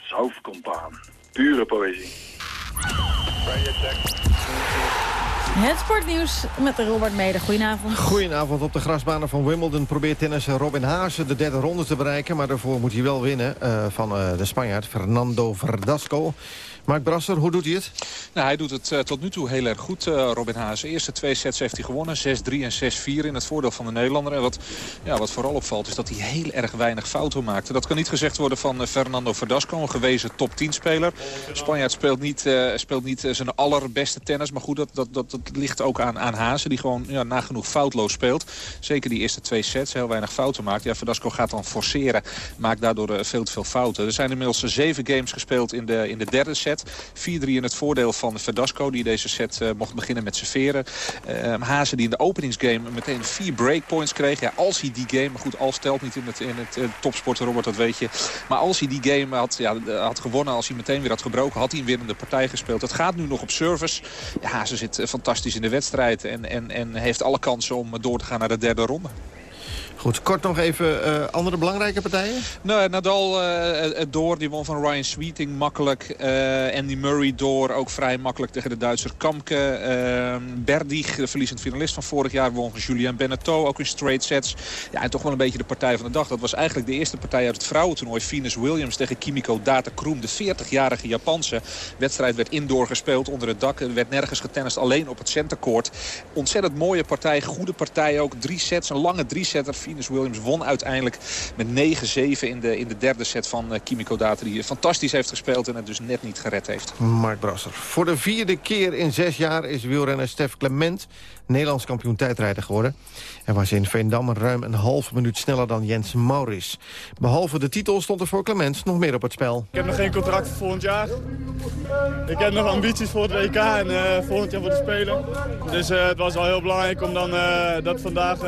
Saufkompaan. Pure poëzie. Het sportnieuws met Robert Mede. Goedenavond. Goedenavond. Op de grasbanen van Wimbledon probeert tennisser Robin Haase de derde ronde te bereiken. Maar daarvoor moet hij wel winnen uh, van uh, de Spanjaard Fernando Verdasco. Mark Brasser, hoe doet hij het? Nou, hij doet het uh, tot nu toe heel erg goed, uh, Robin Haas. De eerste twee sets heeft hij gewonnen. 6-3 en 6-4 in het voordeel van de Nederlander. En wat, ja, wat vooral opvalt is dat hij heel erg weinig fouten maakte. Dat kan niet gezegd worden van uh, Fernando Verdasco, een gewezen top 10 speler. Spanjaard speelt niet, speelt niet zijn allerbeste tennis. Maar goed, dat, dat, dat, dat ligt ook aan, aan Hazen, die gewoon ja, nagenoeg foutloos speelt. Zeker die eerste twee sets, heel weinig fouten maakt. Ja, Verdasco gaat dan forceren, maakt daardoor veel te veel fouten. Er zijn inmiddels zeven games gespeeld in de, in de derde set. 4-3 in het voordeel van Verdasco, die deze set uh, mocht beginnen met serveren. Uh, Hazen die in de openingsgame meteen vier breakpoints kreeg. Ja, als hij die game, maar goed, als telt niet in het, in het topsporten, Robert, dat weet je. Maar als hij die game had, ja, had gewonnen, als hij meteen weer had gebroken, had hij een winnende partij gespeeld. Het gaat nu nog op service. Ja, Hazen zit fantastisch in de wedstrijd en, en, en heeft alle kansen om door te gaan naar de derde ronde. Goed, kort nog even uh, andere belangrijke partijen? Nou, Nadal uh, door, die won van Ryan Sweeting makkelijk. Uh, Andy Murray door, ook vrij makkelijk tegen de Duitser Kamke. Berdig, de verliezend finalist van vorig jaar, won van Julien Beneteau, ook in straight sets. Ja, en toch wel een beetje de partij van de dag. Dat was eigenlijk de eerste partij uit het vrouwentoernooi. Venus Williams tegen Kimiko Data Kroem, de 40-jarige Japanse. Wedstrijd werd indoor gespeeld onder het dak. Er werd nergens getennist, alleen op het centercourt. Ontzettend mooie partij, goede partij ook. Drie sets, een lange drie-setter. Venus Williams won uiteindelijk met 9-7 in de, in de derde set van uh, Kimiko Data. Die fantastisch heeft gespeeld en het dus net niet gered heeft. Mark Brasser. Voor de vierde keer in zes jaar is wielrenner Stef Clement Nederlands kampioen tijdrijder geworden. En was in Veendam ruim een halve minuut sneller dan Jens Maurits. Behalve de titel stond er voor Clement nog meer op het spel. Ik heb nog geen contract voor volgend jaar. Ik heb nog ambities voor het WK en uh, volgend jaar voor de Spelen. Dus uh, het was wel heel belangrijk om dan uh, dat vandaag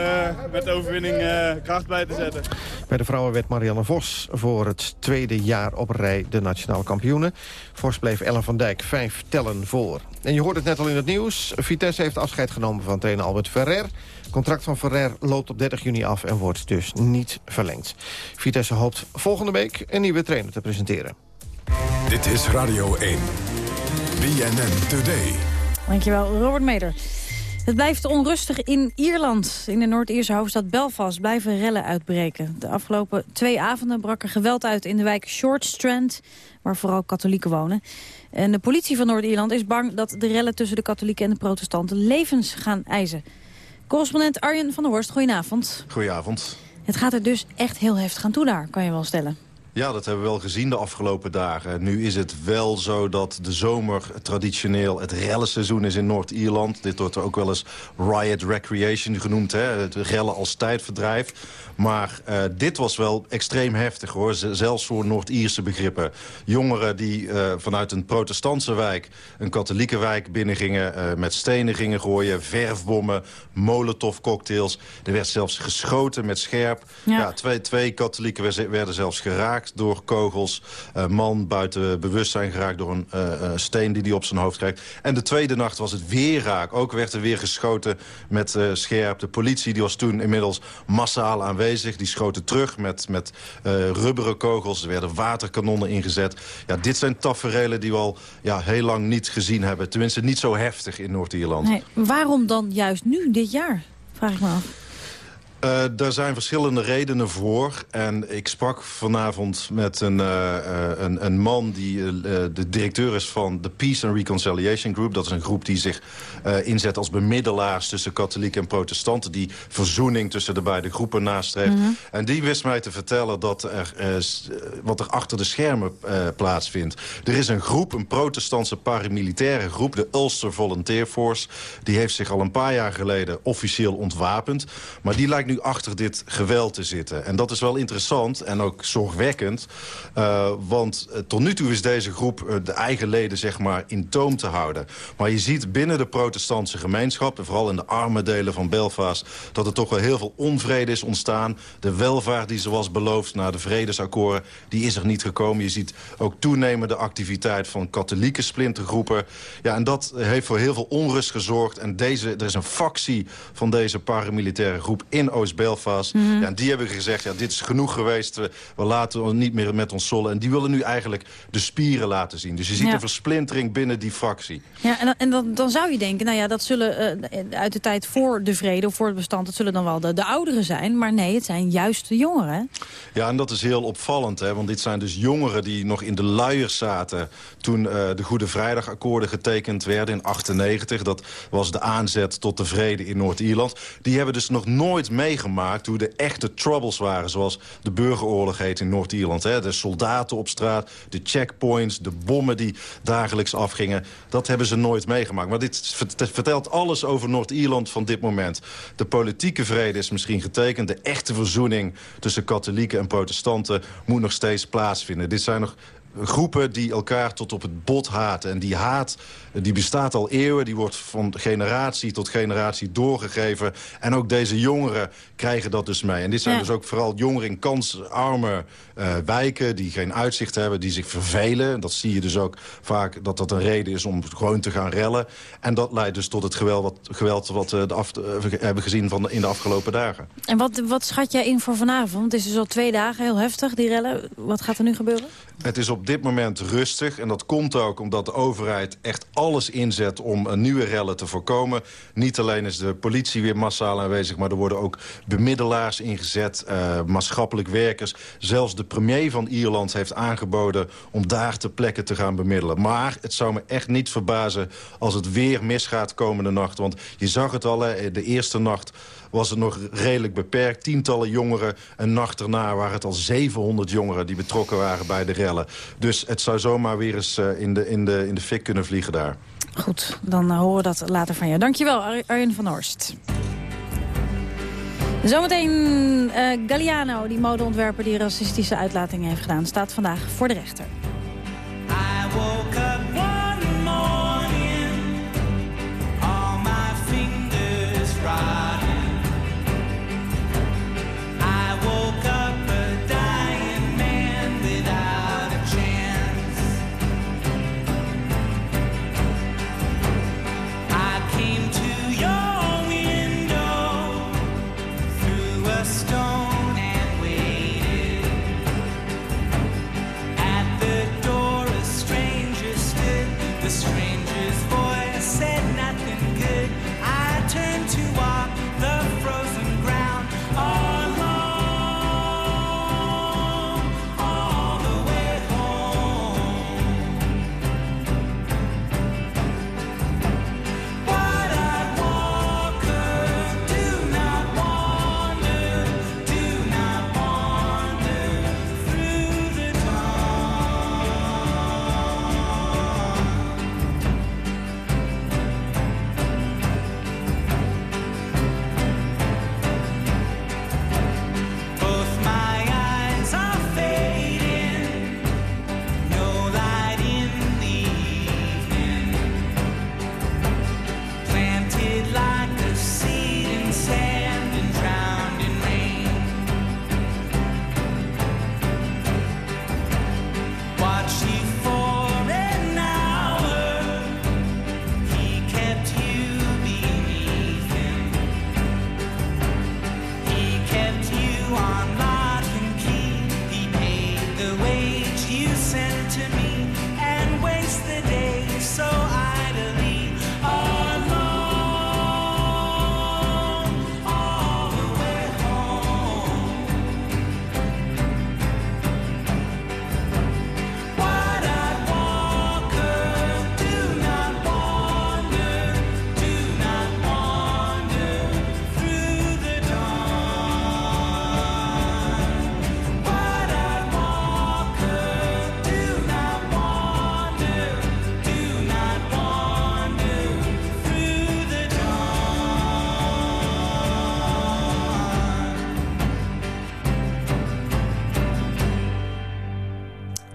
met de overwinning kracht bij te zetten. Bij de vrouwen werd Marianne Vos voor het tweede jaar op rij de nationale kampioene. Vos bleef Ellen van Dijk vijf tellen voor. En je hoort het net al in het nieuws. Vitesse heeft afscheid genomen van trainer Albert Ferrer. Het contract van Ferrer loopt op 30 juni af en wordt dus niet verlengd. Vitesse hoopt volgende week een nieuwe trainer te presenteren. Dit is Radio 1. BNN Today. Dankjewel, Robert Meder. Het blijft onrustig in Ierland. In de Noord-Ierse hoofdstad Belfast blijven rellen uitbreken. De afgelopen twee avonden brak er geweld uit in de wijk Short Strand... waar vooral katholieken wonen. En de politie van Noord-Ierland is bang dat de rellen tussen de katholieken en de protestanten levens gaan eisen. Correspondent Arjen van der Horst, goedenavond. Goedenavond. Het gaat er dus echt heel heftig aan toe daar, kan je wel stellen. Ja, dat hebben we wel gezien de afgelopen dagen. Nu is het wel zo dat de zomer traditioneel het rellenseizoen is in Noord-Ierland. Dit wordt er ook wel eens riot recreation genoemd, hè? het rellen als tijdverdrijf. Maar uh, dit was wel extreem heftig, hoor. zelfs voor Noord-Ierse begrippen. Jongeren die uh, vanuit een protestantse wijk een katholieke wijk binnengingen... Uh, met stenen gingen gooien, verfbommen, molotov-cocktails. Er werd zelfs geschoten met scherp. Ja. ja twee, twee katholieken werden zelfs geraakt. Door kogels. Een man buiten bewustzijn geraakt door een steen die hij op zijn hoofd krijgt. En de tweede nacht was het weer raak. Ook werd er weer geschoten met scherp. De politie die was toen inmiddels massaal aanwezig. Die schoten terug met, met rubberen kogels. Er werden waterkanonnen ingezet. Ja, dit zijn taferelen die we al ja, heel lang niet gezien hebben. Tenminste, niet zo heftig in Noord-Ierland. Waarom dan juist nu, dit jaar? Vraag ik me af. Uh, daar zijn verschillende redenen voor. En ik sprak vanavond met een, uh, een, een, man die uh, de directeur is van de Peace and Reconciliation Group. Dat is een groep die zich inzet als bemiddelaars tussen katholieken en protestanten. Die verzoening tussen de beide groepen nastreeft. Mm -hmm. En die wist mij te vertellen dat er, wat er achter de schermen plaatsvindt. Er is een groep, een protestantse paramilitaire groep, de Ulster Volunteer Force. Die heeft zich al een paar jaar geleden officieel ontwapend. Maar die lijkt nu achter dit geweld te zitten. En dat is wel interessant en ook zorgwekkend. Uh, want uh, tot nu toe is deze groep uh, de eigen leden zeg maar, in toom te houden. Maar je ziet binnen de protestantse gemeenschap... en vooral in de arme delen van Belfast... dat er toch wel heel veel onvrede is ontstaan. De welvaart die ze was beloofd na de vredesakkoorden... die is er niet gekomen. Je ziet ook toenemende activiteit van katholieke splintergroepen. Ja, en dat heeft voor heel veel onrust gezorgd. En deze, er is een factie van deze paramilitaire groep in Oost-Belfast. Mm -hmm. ja, die hebben gezegd, ja, dit is genoeg geweest. We, we laten ons niet meer met ons zollen. En die willen nu eigenlijk de spieren laten zien. Dus je ziet Ja. een versplintering binnen die fractie. Ja, en, dan, en dan, dan zou je denken, nou ja, dat zullen eh, uit de tijd voor de vrede of voor het bestand, dat zullen dan wel de, de ouderen zijn. Maar nee, het zijn juist de jongeren. Ja, en dat is heel opvallend, hè? want dit zijn dus jongeren die nog in de luiers zaten... toen eh, de Goede Vrijdagakkoorden getekend werden in 98. Dat was de aanzet tot de vrede in Noord-Ierland. Die hebben dus nog nooit meegemaakt hoe de echte troubles waren... zoals de burgeroorlog heet in Noord-Ierland. De soldaten op straat, de checkpoints, de bommen die dagelijks afgingen. Dat hebben ze nooit meegemaakt. Maar dit vert- vertelt alles over Noord-Ierland van dit moment. De politieke vrede is misschien getekend. De echte verzoening tussen katholieken en protestanten moet nog steeds plaatsvinden. Dit zijn nog groepen die elkaar tot op het bot haten. En die haat die bestaat al eeuwen. Die wordt van generatie tot generatie doorgegeven. En ook deze jongeren krijgen dat dus mee. En dit zijn Ja. dus ook vooral jongeren in kansarme eh, wijken... die geen uitzicht hebben, die zich vervelen. Dat zie je dus ook vaak dat dat een reden is om gewoon te gaan rellen. En dat leidt dus tot het geweld wat, geweld wat we de af, eh, hebben gezien van de- in de afgelopen dagen. En wat, wat schat jij in voor vanavond? Het is dus al twee dagen heel heftig, die rellen. Wat gaat er nu gebeuren? Het is op dit moment rustig en dat komt ook omdat de overheid echt alles inzet om nieuwe rellen te voorkomen. Niet alleen is de politie weer massaal aanwezig, maar er worden ook bemiddelaars ingezet, eh, maatschappelijk werkers. Zelfs de premier van Ierland heeft aangeboden om daar ter plekke te gaan bemiddelen. Maar het zou me echt niet verbazen als het weer misgaat komende nacht. Want je zag het al, de eerste nacht was het nog redelijk beperkt. Tientallen jongeren. Een nacht erna waren het al 700 jongeren die betrokken waren bij de rellen. Dus het zou zomaar weer eens eh, in, de, in, de, in de fik kunnen vliegen daar. Goed, dan eh, horen we dat later van jou. Dankjewel, Ar Arjen van Horst. Zometeen eh, Galliano, die modeontwerper die racistische uitlatingen heeft gedaan... staat vandaag voor de rechter.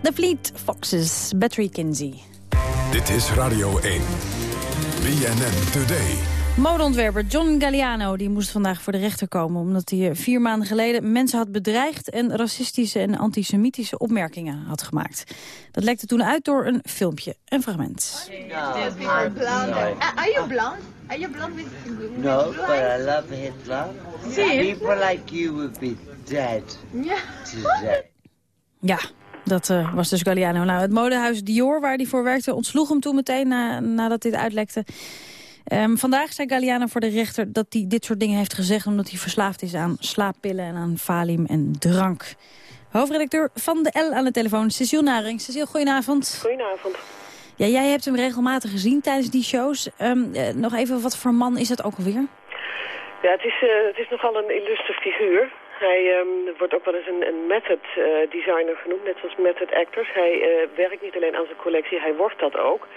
The Fleet Foxes, Battery Kinsey. Dit is Radio 1. BNN Today. Modeontwerper John Galliano die moest vandaag voor de rechter komen... omdat hij eh, vier maanden geleden mensen had bedreigd... en racistische en antisemitische opmerkingen had gemaakt. Dat lekte toen uit door een filmpje, een fragment. Are you blonde? Are you blonde with, with No, but I love Hitler. People like you would be dead today. Ja, dat eh, was dus Galliano. Nou, het modehuis Dior, waar hij voor werkte, ontsloeg hem toen meteen na, nadat dit uitlekte. Ehm, vandaag zei Galliano voor de rechter dat hij dit soort dingen heeft gezegd... omdat hij verslaafd is aan slaappillen en aan valium en drank. Hoofdredacteur van de L aan de telefoon, Cecile Naring. Cecile, goedenavond. Goedenavond. Ja, jij hebt hem regelmatig gezien tijdens die shows. Ehm, eh, nog even, wat voor man is dat ook alweer? Ja, het is, eh, het is nogal een illustre figuur. Hij ehm, wordt ook wel eens een, een method eh, designer genoemd, net zoals method actors. Hij eh, werkt niet alleen aan zijn collectie, hij wordt dat ook.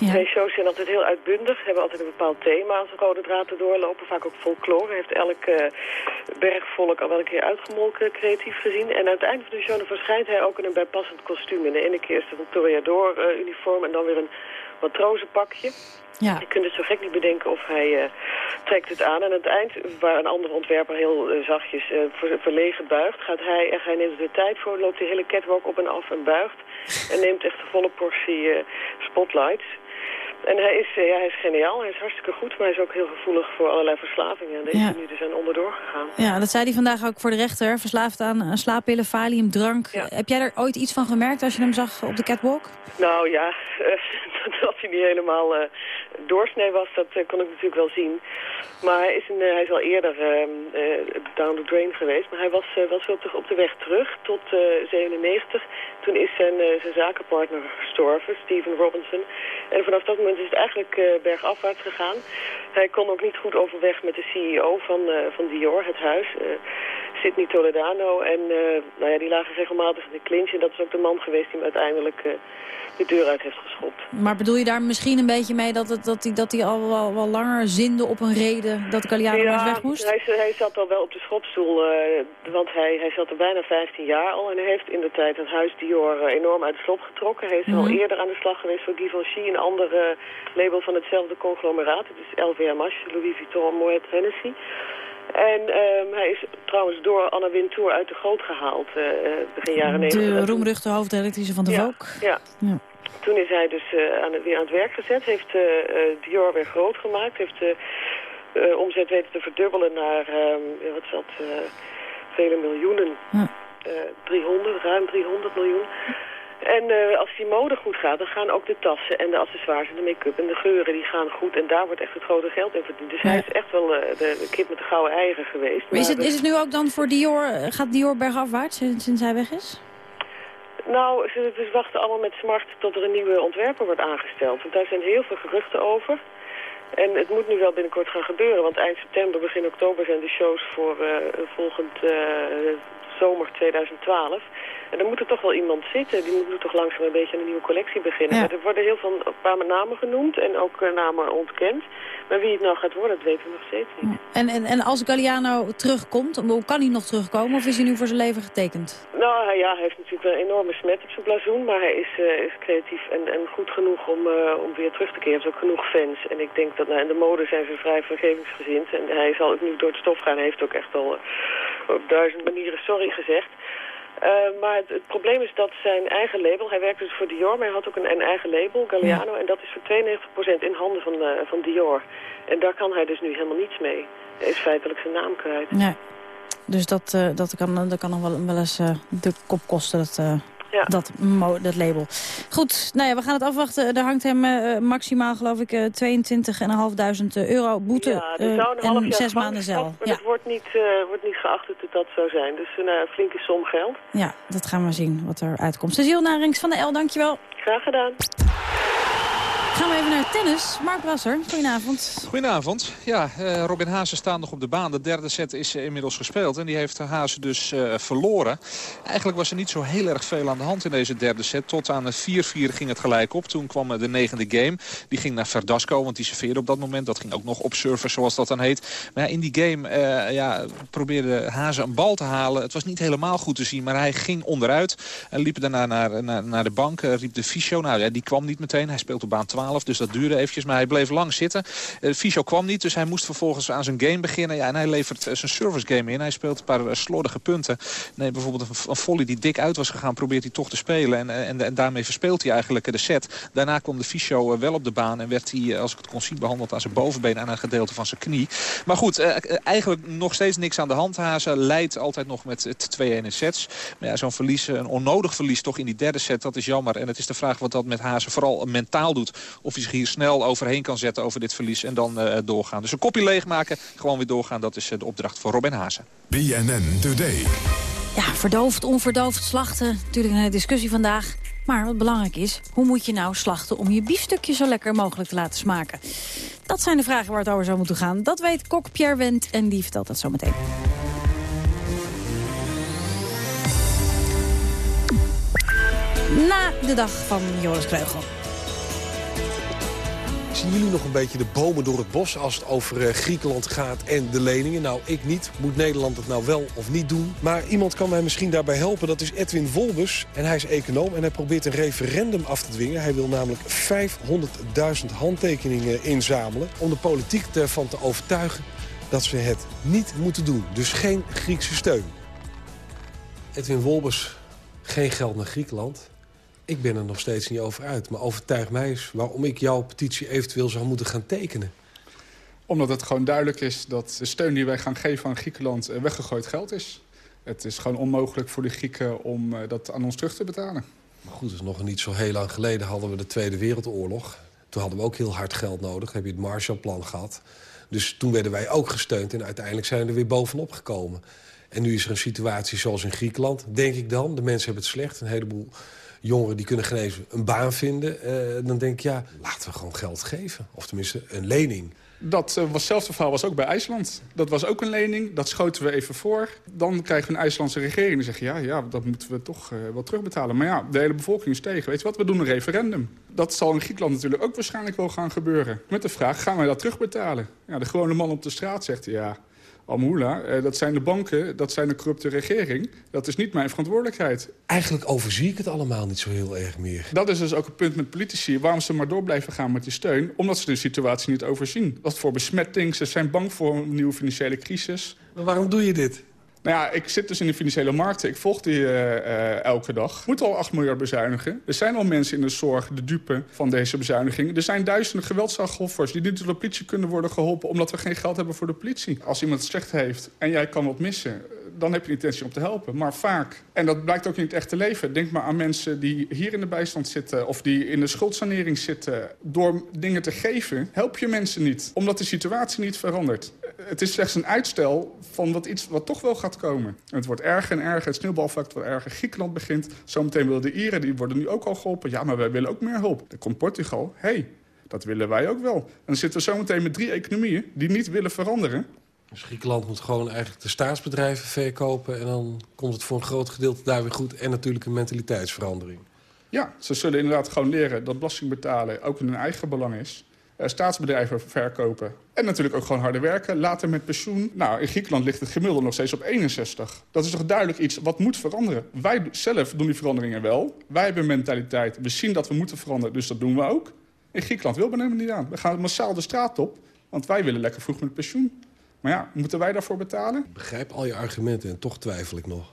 Zijn shows zijn altijd heel uitbundig, hebben altijd een bepaald thema als een rode draad erdoor lopen, vaak ook folklore. Hij heeft elk eh, bergvolk al wel een keer uitgemolken, creatief gezien. En aan het eind van de show verschijnt hij ook in een bijpassend kostuum. In de ene keer is het een toreador-uniform en dan weer een matrozenpakje. Ja. Je kunt het zo gek niet bedenken of hij eh, trekt het aan. En aan het eind, waar een andere ontwerper heel eh, zachtjes eh, ver- verlegen buigt... gaat hij, en hij neemt er de tijd voor, loopt de hele catwalk op en af en buigt... en neemt echt de volle portie spotlights... En hij is, ja, hij is geniaal, hij is hartstikke goed, maar hij is ook heel gevoelig voor allerlei verslavingen. En daar Ja. hij nu dus aan onderdoor gegaan. Ja, dat zei hij vandaag ook voor de rechter. Verslaafd aan, slaappillen, valium, drank. Heb jij er ooit iets van gemerkt als je hem zag op de catwalk? Nou ja, (laughs) (laughs) dat hij niet helemaal eh, doorsnee was, dat eh, kon ik natuurlijk wel zien. Maar hij is, een, eh, hij is al eerder ehm, eh, down the drain geweest. Maar hij was, was wel op de, weg terug tot eh 97. Toen is zijn, zijn zakenpartner gestorven, Steven Robinson. En vanaf dat moment is het eigenlijk bergafwaarts gegaan. Hij kon ook niet goed overweg met de CEO van, van Dior, het huis. Sidney Toledano. En eh, nou ja, die lagen regelmatig in de clinch. En dat is ook de man geweest die hem uiteindelijk eh, de deur uit heeft geschopt. Maar bedoel je daar misschien een beetje mee dat, het, dat, hij, dat hij al wel, wel langer zinde op een reden dat Galliano maar eens weg moest? Hij, hij zat al wel op de schopstoel, eh, want hij, hij zat er bijna 15 jaar al. En hij heeft in de tijd het huis Dior enorm uit de slop getrokken. Hij is al Mhm. eerder aan de slag geweest voor Givenchy, een ander eh, label van hetzelfde conglomeraat. Het is LVMH, Louis Vuitton, Moet Hennessy. En ehm, hij is trouwens door Anna Wintour uit de goot gehaald, eh, eh, begin jaren 90. De roemruchte hoofdredactrice van de Ja. Ja. Ja. Toen is hij dus eh, aan weer aan het werk gezet, heeft eh, Dior weer groot gemaakt, heeft de omzet weten te verdubbelen naar, ehm, wat eh, vele miljoenen. Eh, 300, ruim 300 miljoen. En eh, als die mode goed gaat, dan gaan ook de tassen en de accessoires en de make-up en de geuren, die gaan goed. En daar wordt echt het grote geld in verdiend. Dus hij is echt wel eh, de, de kip met de gouden eieren geweest. Maar is het, is het nu ook dan voor Dior, eh, gaat Dior bergafwaarts sinds, sinds hij weg is? Nou, ze, ze wachten allemaal met smart tot er een nieuwe ontwerper wordt aangesteld. Want daar zijn heel veel geruchten over. En het moet nu wel binnenkort gaan gebeuren, want eind september, begin oktober zijn de shows voor volgend zomer 2012. En dan moet er toch wel iemand zitten, die moet toch langzaam een beetje aan een nieuwe collectie beginnen. Ja. Er worden heel veel een paar namen genoemd en ook eh, namen ontkend. Maar wie het nou gaat worden, dat weten we nog steeds niet. En, en, en als Galliano terugkomt, hoe kan hij nog terugkomen of is hij nu voor zijn leven getekend? Nou hij- ja, hij heeft natuurlijk wel een enorme smet op zijn blazoen, maar hij is, eh, is creatief en, en goed genoeg om, eh, om weer terug te keren. Hij heeft ook genoeg fans. En ik denk dat nou, in de mode zijn ze vrij vergevingsgezind. En hij zal ook nu door het stof gaan. Hij heeft ook echt al op duizend manieren sorry gezegd. Eh, maar het, het probleem is dat zijn eigen label, hij werkte dus voor Dior, maar hij had ook een, een eigen label, Galliano, en dat is voor 92% in handen van, eh, van Dior. En daar kan hij dus nu helemaal niets mee. Hij is feitelijk zijn naam kwijt. Ja. Dus dat, eh, dat, kan, dat kan nog wel, wel eens de kop kosten, dat, eh, dat, dat label. Goed, nou ja, we gaan het afwachten. Er hangt hem eh, maximaal, geloof ik, eh 22.500 euro boete Ja, er eh, een half en zes maanden cel. Maar Ja. het wordt niet, wordt niet geacht dat het dat zou zijn. Dus een flinke som geld. ja, dat gaan we zien wat er uitkomt. Cecile Narings van de L, dankjewel. Graag gedaan. Gaan we even naar tennis. Mark Brasser, goedenavond. Goedenavond. Ja, eh, Robin Haase staat nog op de baan. De derde set is eh, inmiddels gespeeld. En die heeft Haase dus eh, verloren. Eigenlijk was er niet zo heel erg veel aan de hand in deze derde set. Tot aan het 4-4 ging het gelijk op. Toen kwam de negende game. Die ging naar Verdasco, want die serveerde op dat moment. Dat ging ook nog op service, zoals dat dan heet. Maar in die game ja, probeerde Haase een bal te halen. Het was niet helemaal goed te zien, maar hij ging onderuit. En liep daarna naar, naar, de bank. riep de fysio. Nou ja, die kwam niet meteen. Hij speelt op baan 12, dus dat duurde eventjes. Maar hij bleef lang zitten. Fysio kwam niet, dus hij moest vervolgens aan zijn game beginnen. Ja, en hij levert eh, zijn service game in. Hij speelt een paar eh, slordige punten. Nee, bijvoorbeeld een, volley die dik uit was gegaan, probeert hij toch te spelen. En, en, daarmee verspeelt hij eigenlijk de set. Daarna kwam de eh, wel op de baan en werd hij, als ik het kon zien, behandeld aan zijn bovenbeen aan een gedeelte van zijn knie. Maar goed, eigenlijk nog steeds niks aan de hand. Hazen leidt altijd nog met het 2-1 in sets. Maar ja, zo'n verlies, een onnodig verlies toch in die derde set, dat is jammer. En het is de vraag wat dat met Hazen vooral mentaal doet. Of hij zich hier snel overheen kan zetten over dit verlies en dan eh, doorgaan. Dus een kopje leegmaken, gewoon weer doorgaan. Dat is eh, de opdracht voor Robin Hazen. BNN Today. Ja, verdoofd, onverdoofd, slachten. Natuurlijk een hele discussie vandaag. Maar wat belangrijk is, hoe moet je nou slachten om je biefstukje zo lekker mogelijk te laten smaken? Dat zijn de vragen waar het over zou moeten gaan. Dat weet kok Pierre Wendt en die vertelt dat zo meteen. Na de dag van Joris Kreugel. Zien jullie nog een beetje de bomen door het bos als het over eh, Griekenland gaat en de leningen? Nou, ik niet. Moet Nederland het nou wel of niet doen? Maar iemand kan mij misschien daarbij helpen. Dat is Edwin Wolbers en hij is econoom en hij probeert een referendum af te dwingen. Hij wil namelijk 500.000 handtekeningen inzamelen om de politiek ervan te overtuigen dat ze het niet moeten doen. Dus geen Griekse steun. Edwin Wolbers, geen geld naar Griekenland. Ik ben er nog steeds niet over uit. Maar overtuig mij eens waarom ik jouw petitie eventueel zou moeten gaan tekenen. Omdat het gewoon duidelijk is dat de steun die wij gaan geven aan Griekenland eh, weggegooid geld is. Het is gewoon onmogelijk voor de Grieken om eh, dat aan ons terug te betalen. Maar goed, dus nog niet zo heel lang geleden hadden we de Tweede Wereldoorlog. Toen hadden we ook heel hard geld nodig. Dan heb je het Marshallplan gehad. Dus toen werden wij ook gesteund en uiteindelijk zijn we er weer bovenop gekomen. En nu is er een situatie zoals in Griekenland, denk ik dan. De mensen hebben het slecht. Een heleboel jongeren die kunnen geen eens een baan vinden. Eh, dan denk ik, ja, laten we gewoon geld geven. Of tenminste, een lening. Dat eh, was hetzelfde verhaal was ook bij IJsland. Dat was ook een lening, dat schoten we even voor. Dan krijgen we een IJslandse regering die zegt... ja, ja dat moeten we toch uh, wel terugbetalen. Maar ja, de hele bevolking is tegen. Weet je wat, we doen een referendum. Dat zal in Griekenland natuurlijk ook waarschijnlijk wel gaan gebeuren. Met de vraag, gaan wij dat terugbetalen? Ja, de gewone man op de straat zegt, ja... Amhula, eh, dat zijn de banken, dat zijn de corrupte regering. Dat is niet mijn verantwoordelijkheid. Eigenlijk overzie ik het allemaal niet zo heel erg meer. Dat is dus ook een punt met politici. Waarom ze maar door blijven gaan met die steun? Omdat ze de situatie niet overzien. Wat voor besmetting, ze zijn bang voor een nieuwe financiële crisis. Maar waarom doe je dit? Nou ja, ik zit dus in de financiële markten. Ik volg die uh, uh, elke dag. Moet al 8 miljard bezuinigen. Er zijn al mensen in de zorg de dupe van deze bezuiniging. Er zijn duizenden geweldslachtoffers die niet door de politie kunnen worden geholpen... omdat we geen geld hebben voor de politie. Als iemand het slecht heeft en jij kan wat missen dan heb je de intentie om te helpen. Maar vaak, en dat blijkt ook in het echte leven... denk maar aan mensen die hier in de bijstand zitten... of die in de schuldsanering zitten. Door dingen te geven, help je mensen niet. Omdat de situatie niet verandert. Het is slechts een uitstel van wat iets wat toch wel gaat komen. En het wordt erger en erger. Het sneeuwbaleffect wordt erger. Griekenland begint. Zometeen willen de Ieren, die worden nu ook al geholpen. Ja, maar wij willen ook meer hulp. Dan komt Portugal. Hé, hey, dat willen wij ook wel. En dan zitten we zometeen met drie economieën die niet willen veranderen. Dus Griekenland moet gewoon eigenlijk de staatsbedrijven verkopen... en dan komt het voor een groot gedeelte daar weer goed. En natuurlijk een mentaliteitsverandering. Ja, ze zullen inderdaad gewoon leren dat belasting betalen ook in hun eigen belang is. Uh, staatsbedrijven verkopen. En natuurlijk ook gewoon harder werken. Later met pensioen. Nou, in Griekenland ligt het gemiddelde nog steeds op 61. Dat is toch duidelijk iets wat moet veranderen. Wij zelf doen die veranderingen wel. Wij hebben een mentaliteit. We zien dat we moeten veranderen, dus dat doen we ook. In Griekenland wil men helemaal niet aan. We gaan massaal de straat op, want wij willen lekker vroeg met pensioen. Maar ja, moeten wij daarvoor betalen? Ik begrijp al je argumenten en toch twijfel ik nog.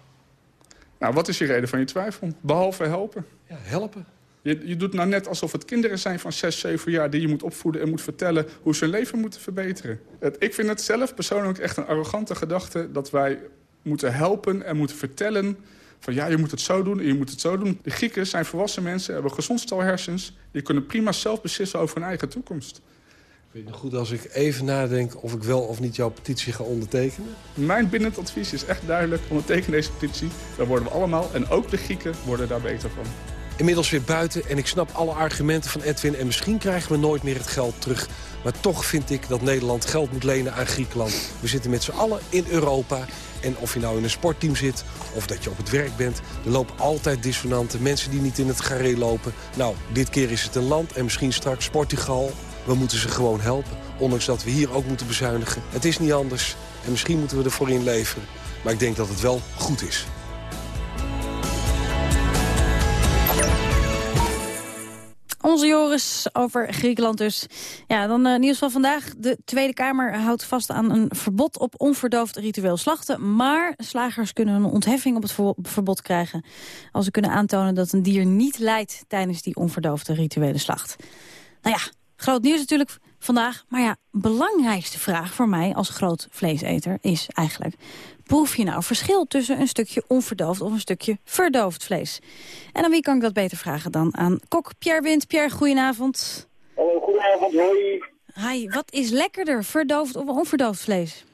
Nou, wat is je reden van je twijfel? Behalve helpen. Ja, helpen. Je, je doet nou net alsof het kinderen zijn van 6, 7 jaar... die je moet opvoeden en moet vertellen hoe ze hun leven moeten verbeteren. Het, ik vind het zelf persoonlijk echt een arrogante gedachte... dat wij moeten helpen en moeten vertellen... van ja, je moet het zo doen en je moet het zo doen. De Grieken zijn volwassen mensen, hebben gezond stel hersens... die kunnen prima zelf beslissen over hun eigen toekomst. Vind je het goed als ik even nadenk of ik wel of niet jouw petitie ga ondertekenen? Mijn bindend advies is echt duidelijk. Onderteken deze petitie. Daar worden we allemaal, en ook de Grieken, worden daar beter van. Inmiddels weer buiten en ik snap alle argumenten van Edwin... en misschien krijgen we nooit meer het geld terug. Maar toch vind ik dat Nederland geld moet lenen aan Griekenland. We zitten met z'n allen in Europa. En of je nou in een sportteam zit of dat je op het werk bent... er lopen altijd dissonanten, mensen die niet in het garé lopen. Nou, dit keer is het een land en misschien straks Portugal. We moeten ze gewoon helpen, ondanks dat we hier ook moeten bezuinigen. Het is niet anders en misschien moeten we ervoor inleveren. Maar ik denk dat het wel goed is. Onze Joris over Griekenland dus. Ja, dan uh, nieuws van vandaag. De Tweede Kamer houdt vast aan een verbod op onverdoofd ritueel slachten. Maar slagers kunnen een ontheffing op het verbod krijgen... als ze kunnen aantonen dat een dier niet lijdt tijdens die onverdoofde rituele slacht. Nou ja, groot nieuws natuurlijk vandaag. Maar ja, belangrijkste vraag voor mij als groot vleeseter is eigenlijk proef je nou verschil tussen een stukje onverdoofd of een stukje verdoofd vlees? En aan wie kan ik dat beter vragen dan aan kok Pierre Wind. Pierre, goedenavond. Hallo, goedenavond, hoi. Hi, wat is lekkerder, verdoofd of onverdoofd vlees?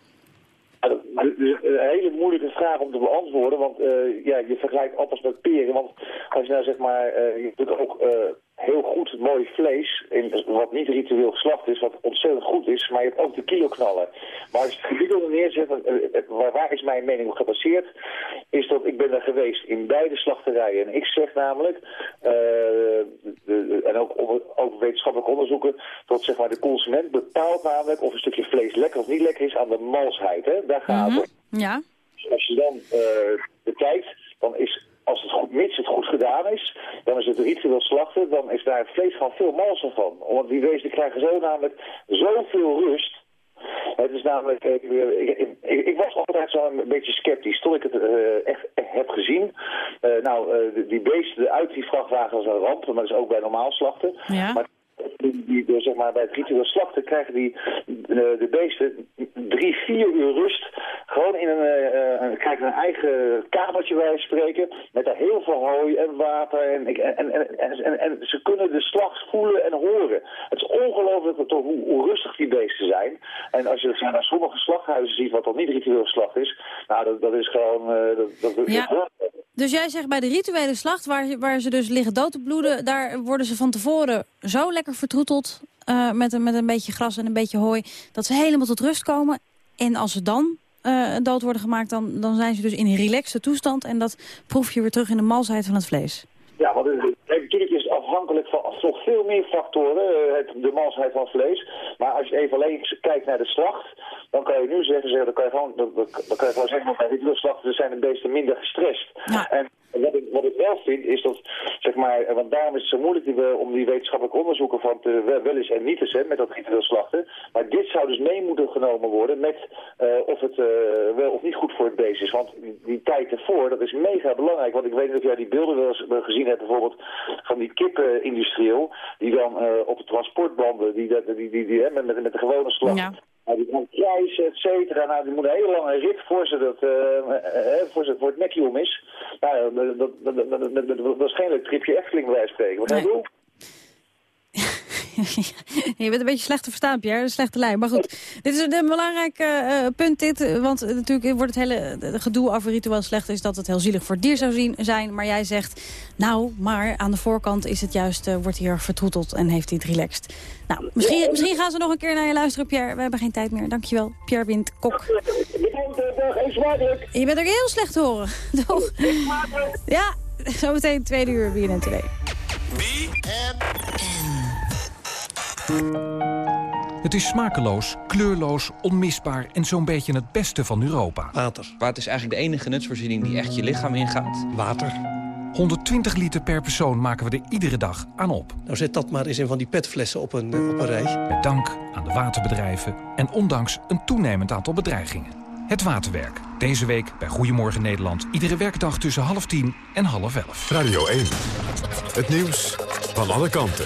Een hele moeilijke vraag om te beantwoorden, want uh, ja, je vergelijkt appels met peren. Want als je nou zeg maar, uh, je kunt ook uh, heel goed mooi vlees, in, wat niet ritueel geslacht is, wat ontzettend goed is, maar je hebt ook de kilo knallen. Maar als je het gemiddelde neerzet, waar, waar is mijn mening op gebaseerd, is dat ik ben er geweest in beide slachterijen. En ik zeg namelijk, de, en ook, ook wetenschappelijk onderzoeken, dat zeg maar, de consument bepaalt namelijk of een stukje vlees lekker of niet lekker is aan de malsheid. Hè? Daar gaat Mhm. het. Ja. Dus als je dan uh, bekijkt, dan is, als het goed, mits het goed gedaan is, dan is het ritueel slachten, dan is daar het vlees van veel malser van. Want die wezen krijgen zo namelijk zoveel rust. Het is namelijk, ik, ik, ik, ik was altijd zo een beetje sceptisch, tot ik het uh, echt, echt heb gezien. Uh, nou, uh, die beesten uit die vrachtwagen was een ramp, maar dat is ook bij normaal slachten. Ja. Maar die, die, zeg maar, bij het ritueel slachten krijgen die, de beesten drie, vier uur rust. Gewoon in een, uh, krijgen een eigen kamertje bij spreken. Met daar heel veel hooi en water. En, en, en, en, ze kunnen de slag voelen en horen. Het is ongelooflijk hoe, hoe rustig die beesten zijn. En als je naar sommige slachthuizen ziet wat dan niet ritueel slacht is. Nou, dat, dat is gewoon... Dat, dat, ja. Dus jij zegt bij de rituele slacht, waar, waar ze dus liggen dood te bloeden... daar worden ze van tevoren zo lekker vertroeteld uh, met, een, met een beetje gras en een beetje hooi... dat ze helemaal tot rust komen. En als ze dan uh, dood worden gemaakt, dan, dan zijn ze dus in een relaxte toestand... en dat proef je weer terug in de malsheid van het vlees. Ja, want het, natuurlijk is afhankelijk van nog veel meer factoren, uh, het, de malsheid van vlees. Maar als je even alleen kijkt naar de slacht, dan kan je nu zeggen, zeggen dan kan je gewoon, dan, dan kan je gewoon zeggen, bij dit slachten zijn de beesten minder gestrest. Ja. En wat ik, wat ik wel vind is dat, zeg maar, want daarom is het zo moeilijk die om die wetenschappelijke onderzoeken van te, wel eens en niet eens, hè, met dat ritueel slachten. Maar dit zou dus mee moeten genomen worden met uh, of het uh, wel of niet goed voor het beest is. Want die, die tijd ervoor, dat is mega belangrijk. Want ik weet niet of jij die beelden wel eens gezien hebt, bijvoorbeeld van die kippenindustrieel, die dan uh, op de transportbanden, die, die, die, die, die hè, met, met, met de gewone slacht... Ja. Nou, die gaan kruisen, et cetera. Nou, die moet een hele lange rit voor ze dat, uh, voor, ze, voor het nekje om is. Nou, dat, dat, dat, dat, dat, dat, waarschijnlijk tripje Efteling bij spreken. Wat nee. doen? (laughs) je bent een beetje slecht te verstaan, Pierre. Een slechte lijn. Maar goed, dit is een belangrijk uh, punt. Dit, want uh, natuurlijk wordt het hele gedoe over ritueel slecht... is dat het heel zielig voor het dier zou zien, zijn. Maar jij zegt, nou, maar aan de voorkant is het juist... Wordt hij erg vertroeteld en heeft hij het relaxed. Nou, misschien, misschien gaan ze nog een keer naar je luisteren, Pierre. We hebben geen tijd meer. Dankjewel, Pierre Wind, kok. Je bent ook heel slecht te horen. (laughs) Toch? Ja, zometeen tweede uur BNN Today. Het is smakeloos, kleurloos, onmisbaar en zo'n beetje het beste van Europa. Water. Water is eigenlijk de enige nutsvoorziening die echt je lichaam ingaat. Water. 120 liter per persoon maken we er iedere dag aan op. Nou zet dat maar eens in van die petflessen op een, op een rij. Met dank aan de waterbedrijven en ondanks een toenemend aantal bedreigingen. Het Waterwerk. Deze week bij Goedemorgen Nederland. Iedere werkdag tussen half tien en half elf. Radio 1. Het nieuws van alle kanten.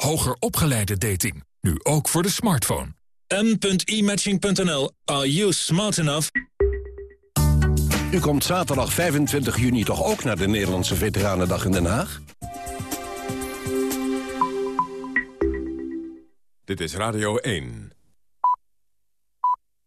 Hoger opgeleide dating. Nu ook voor de smartphone. m.imatching.nl. Are you smart enough? U komt zaterdag 25 juni toch ook naar de Nederlandse Veteranendag in Den Haag? Dit is Radio 1.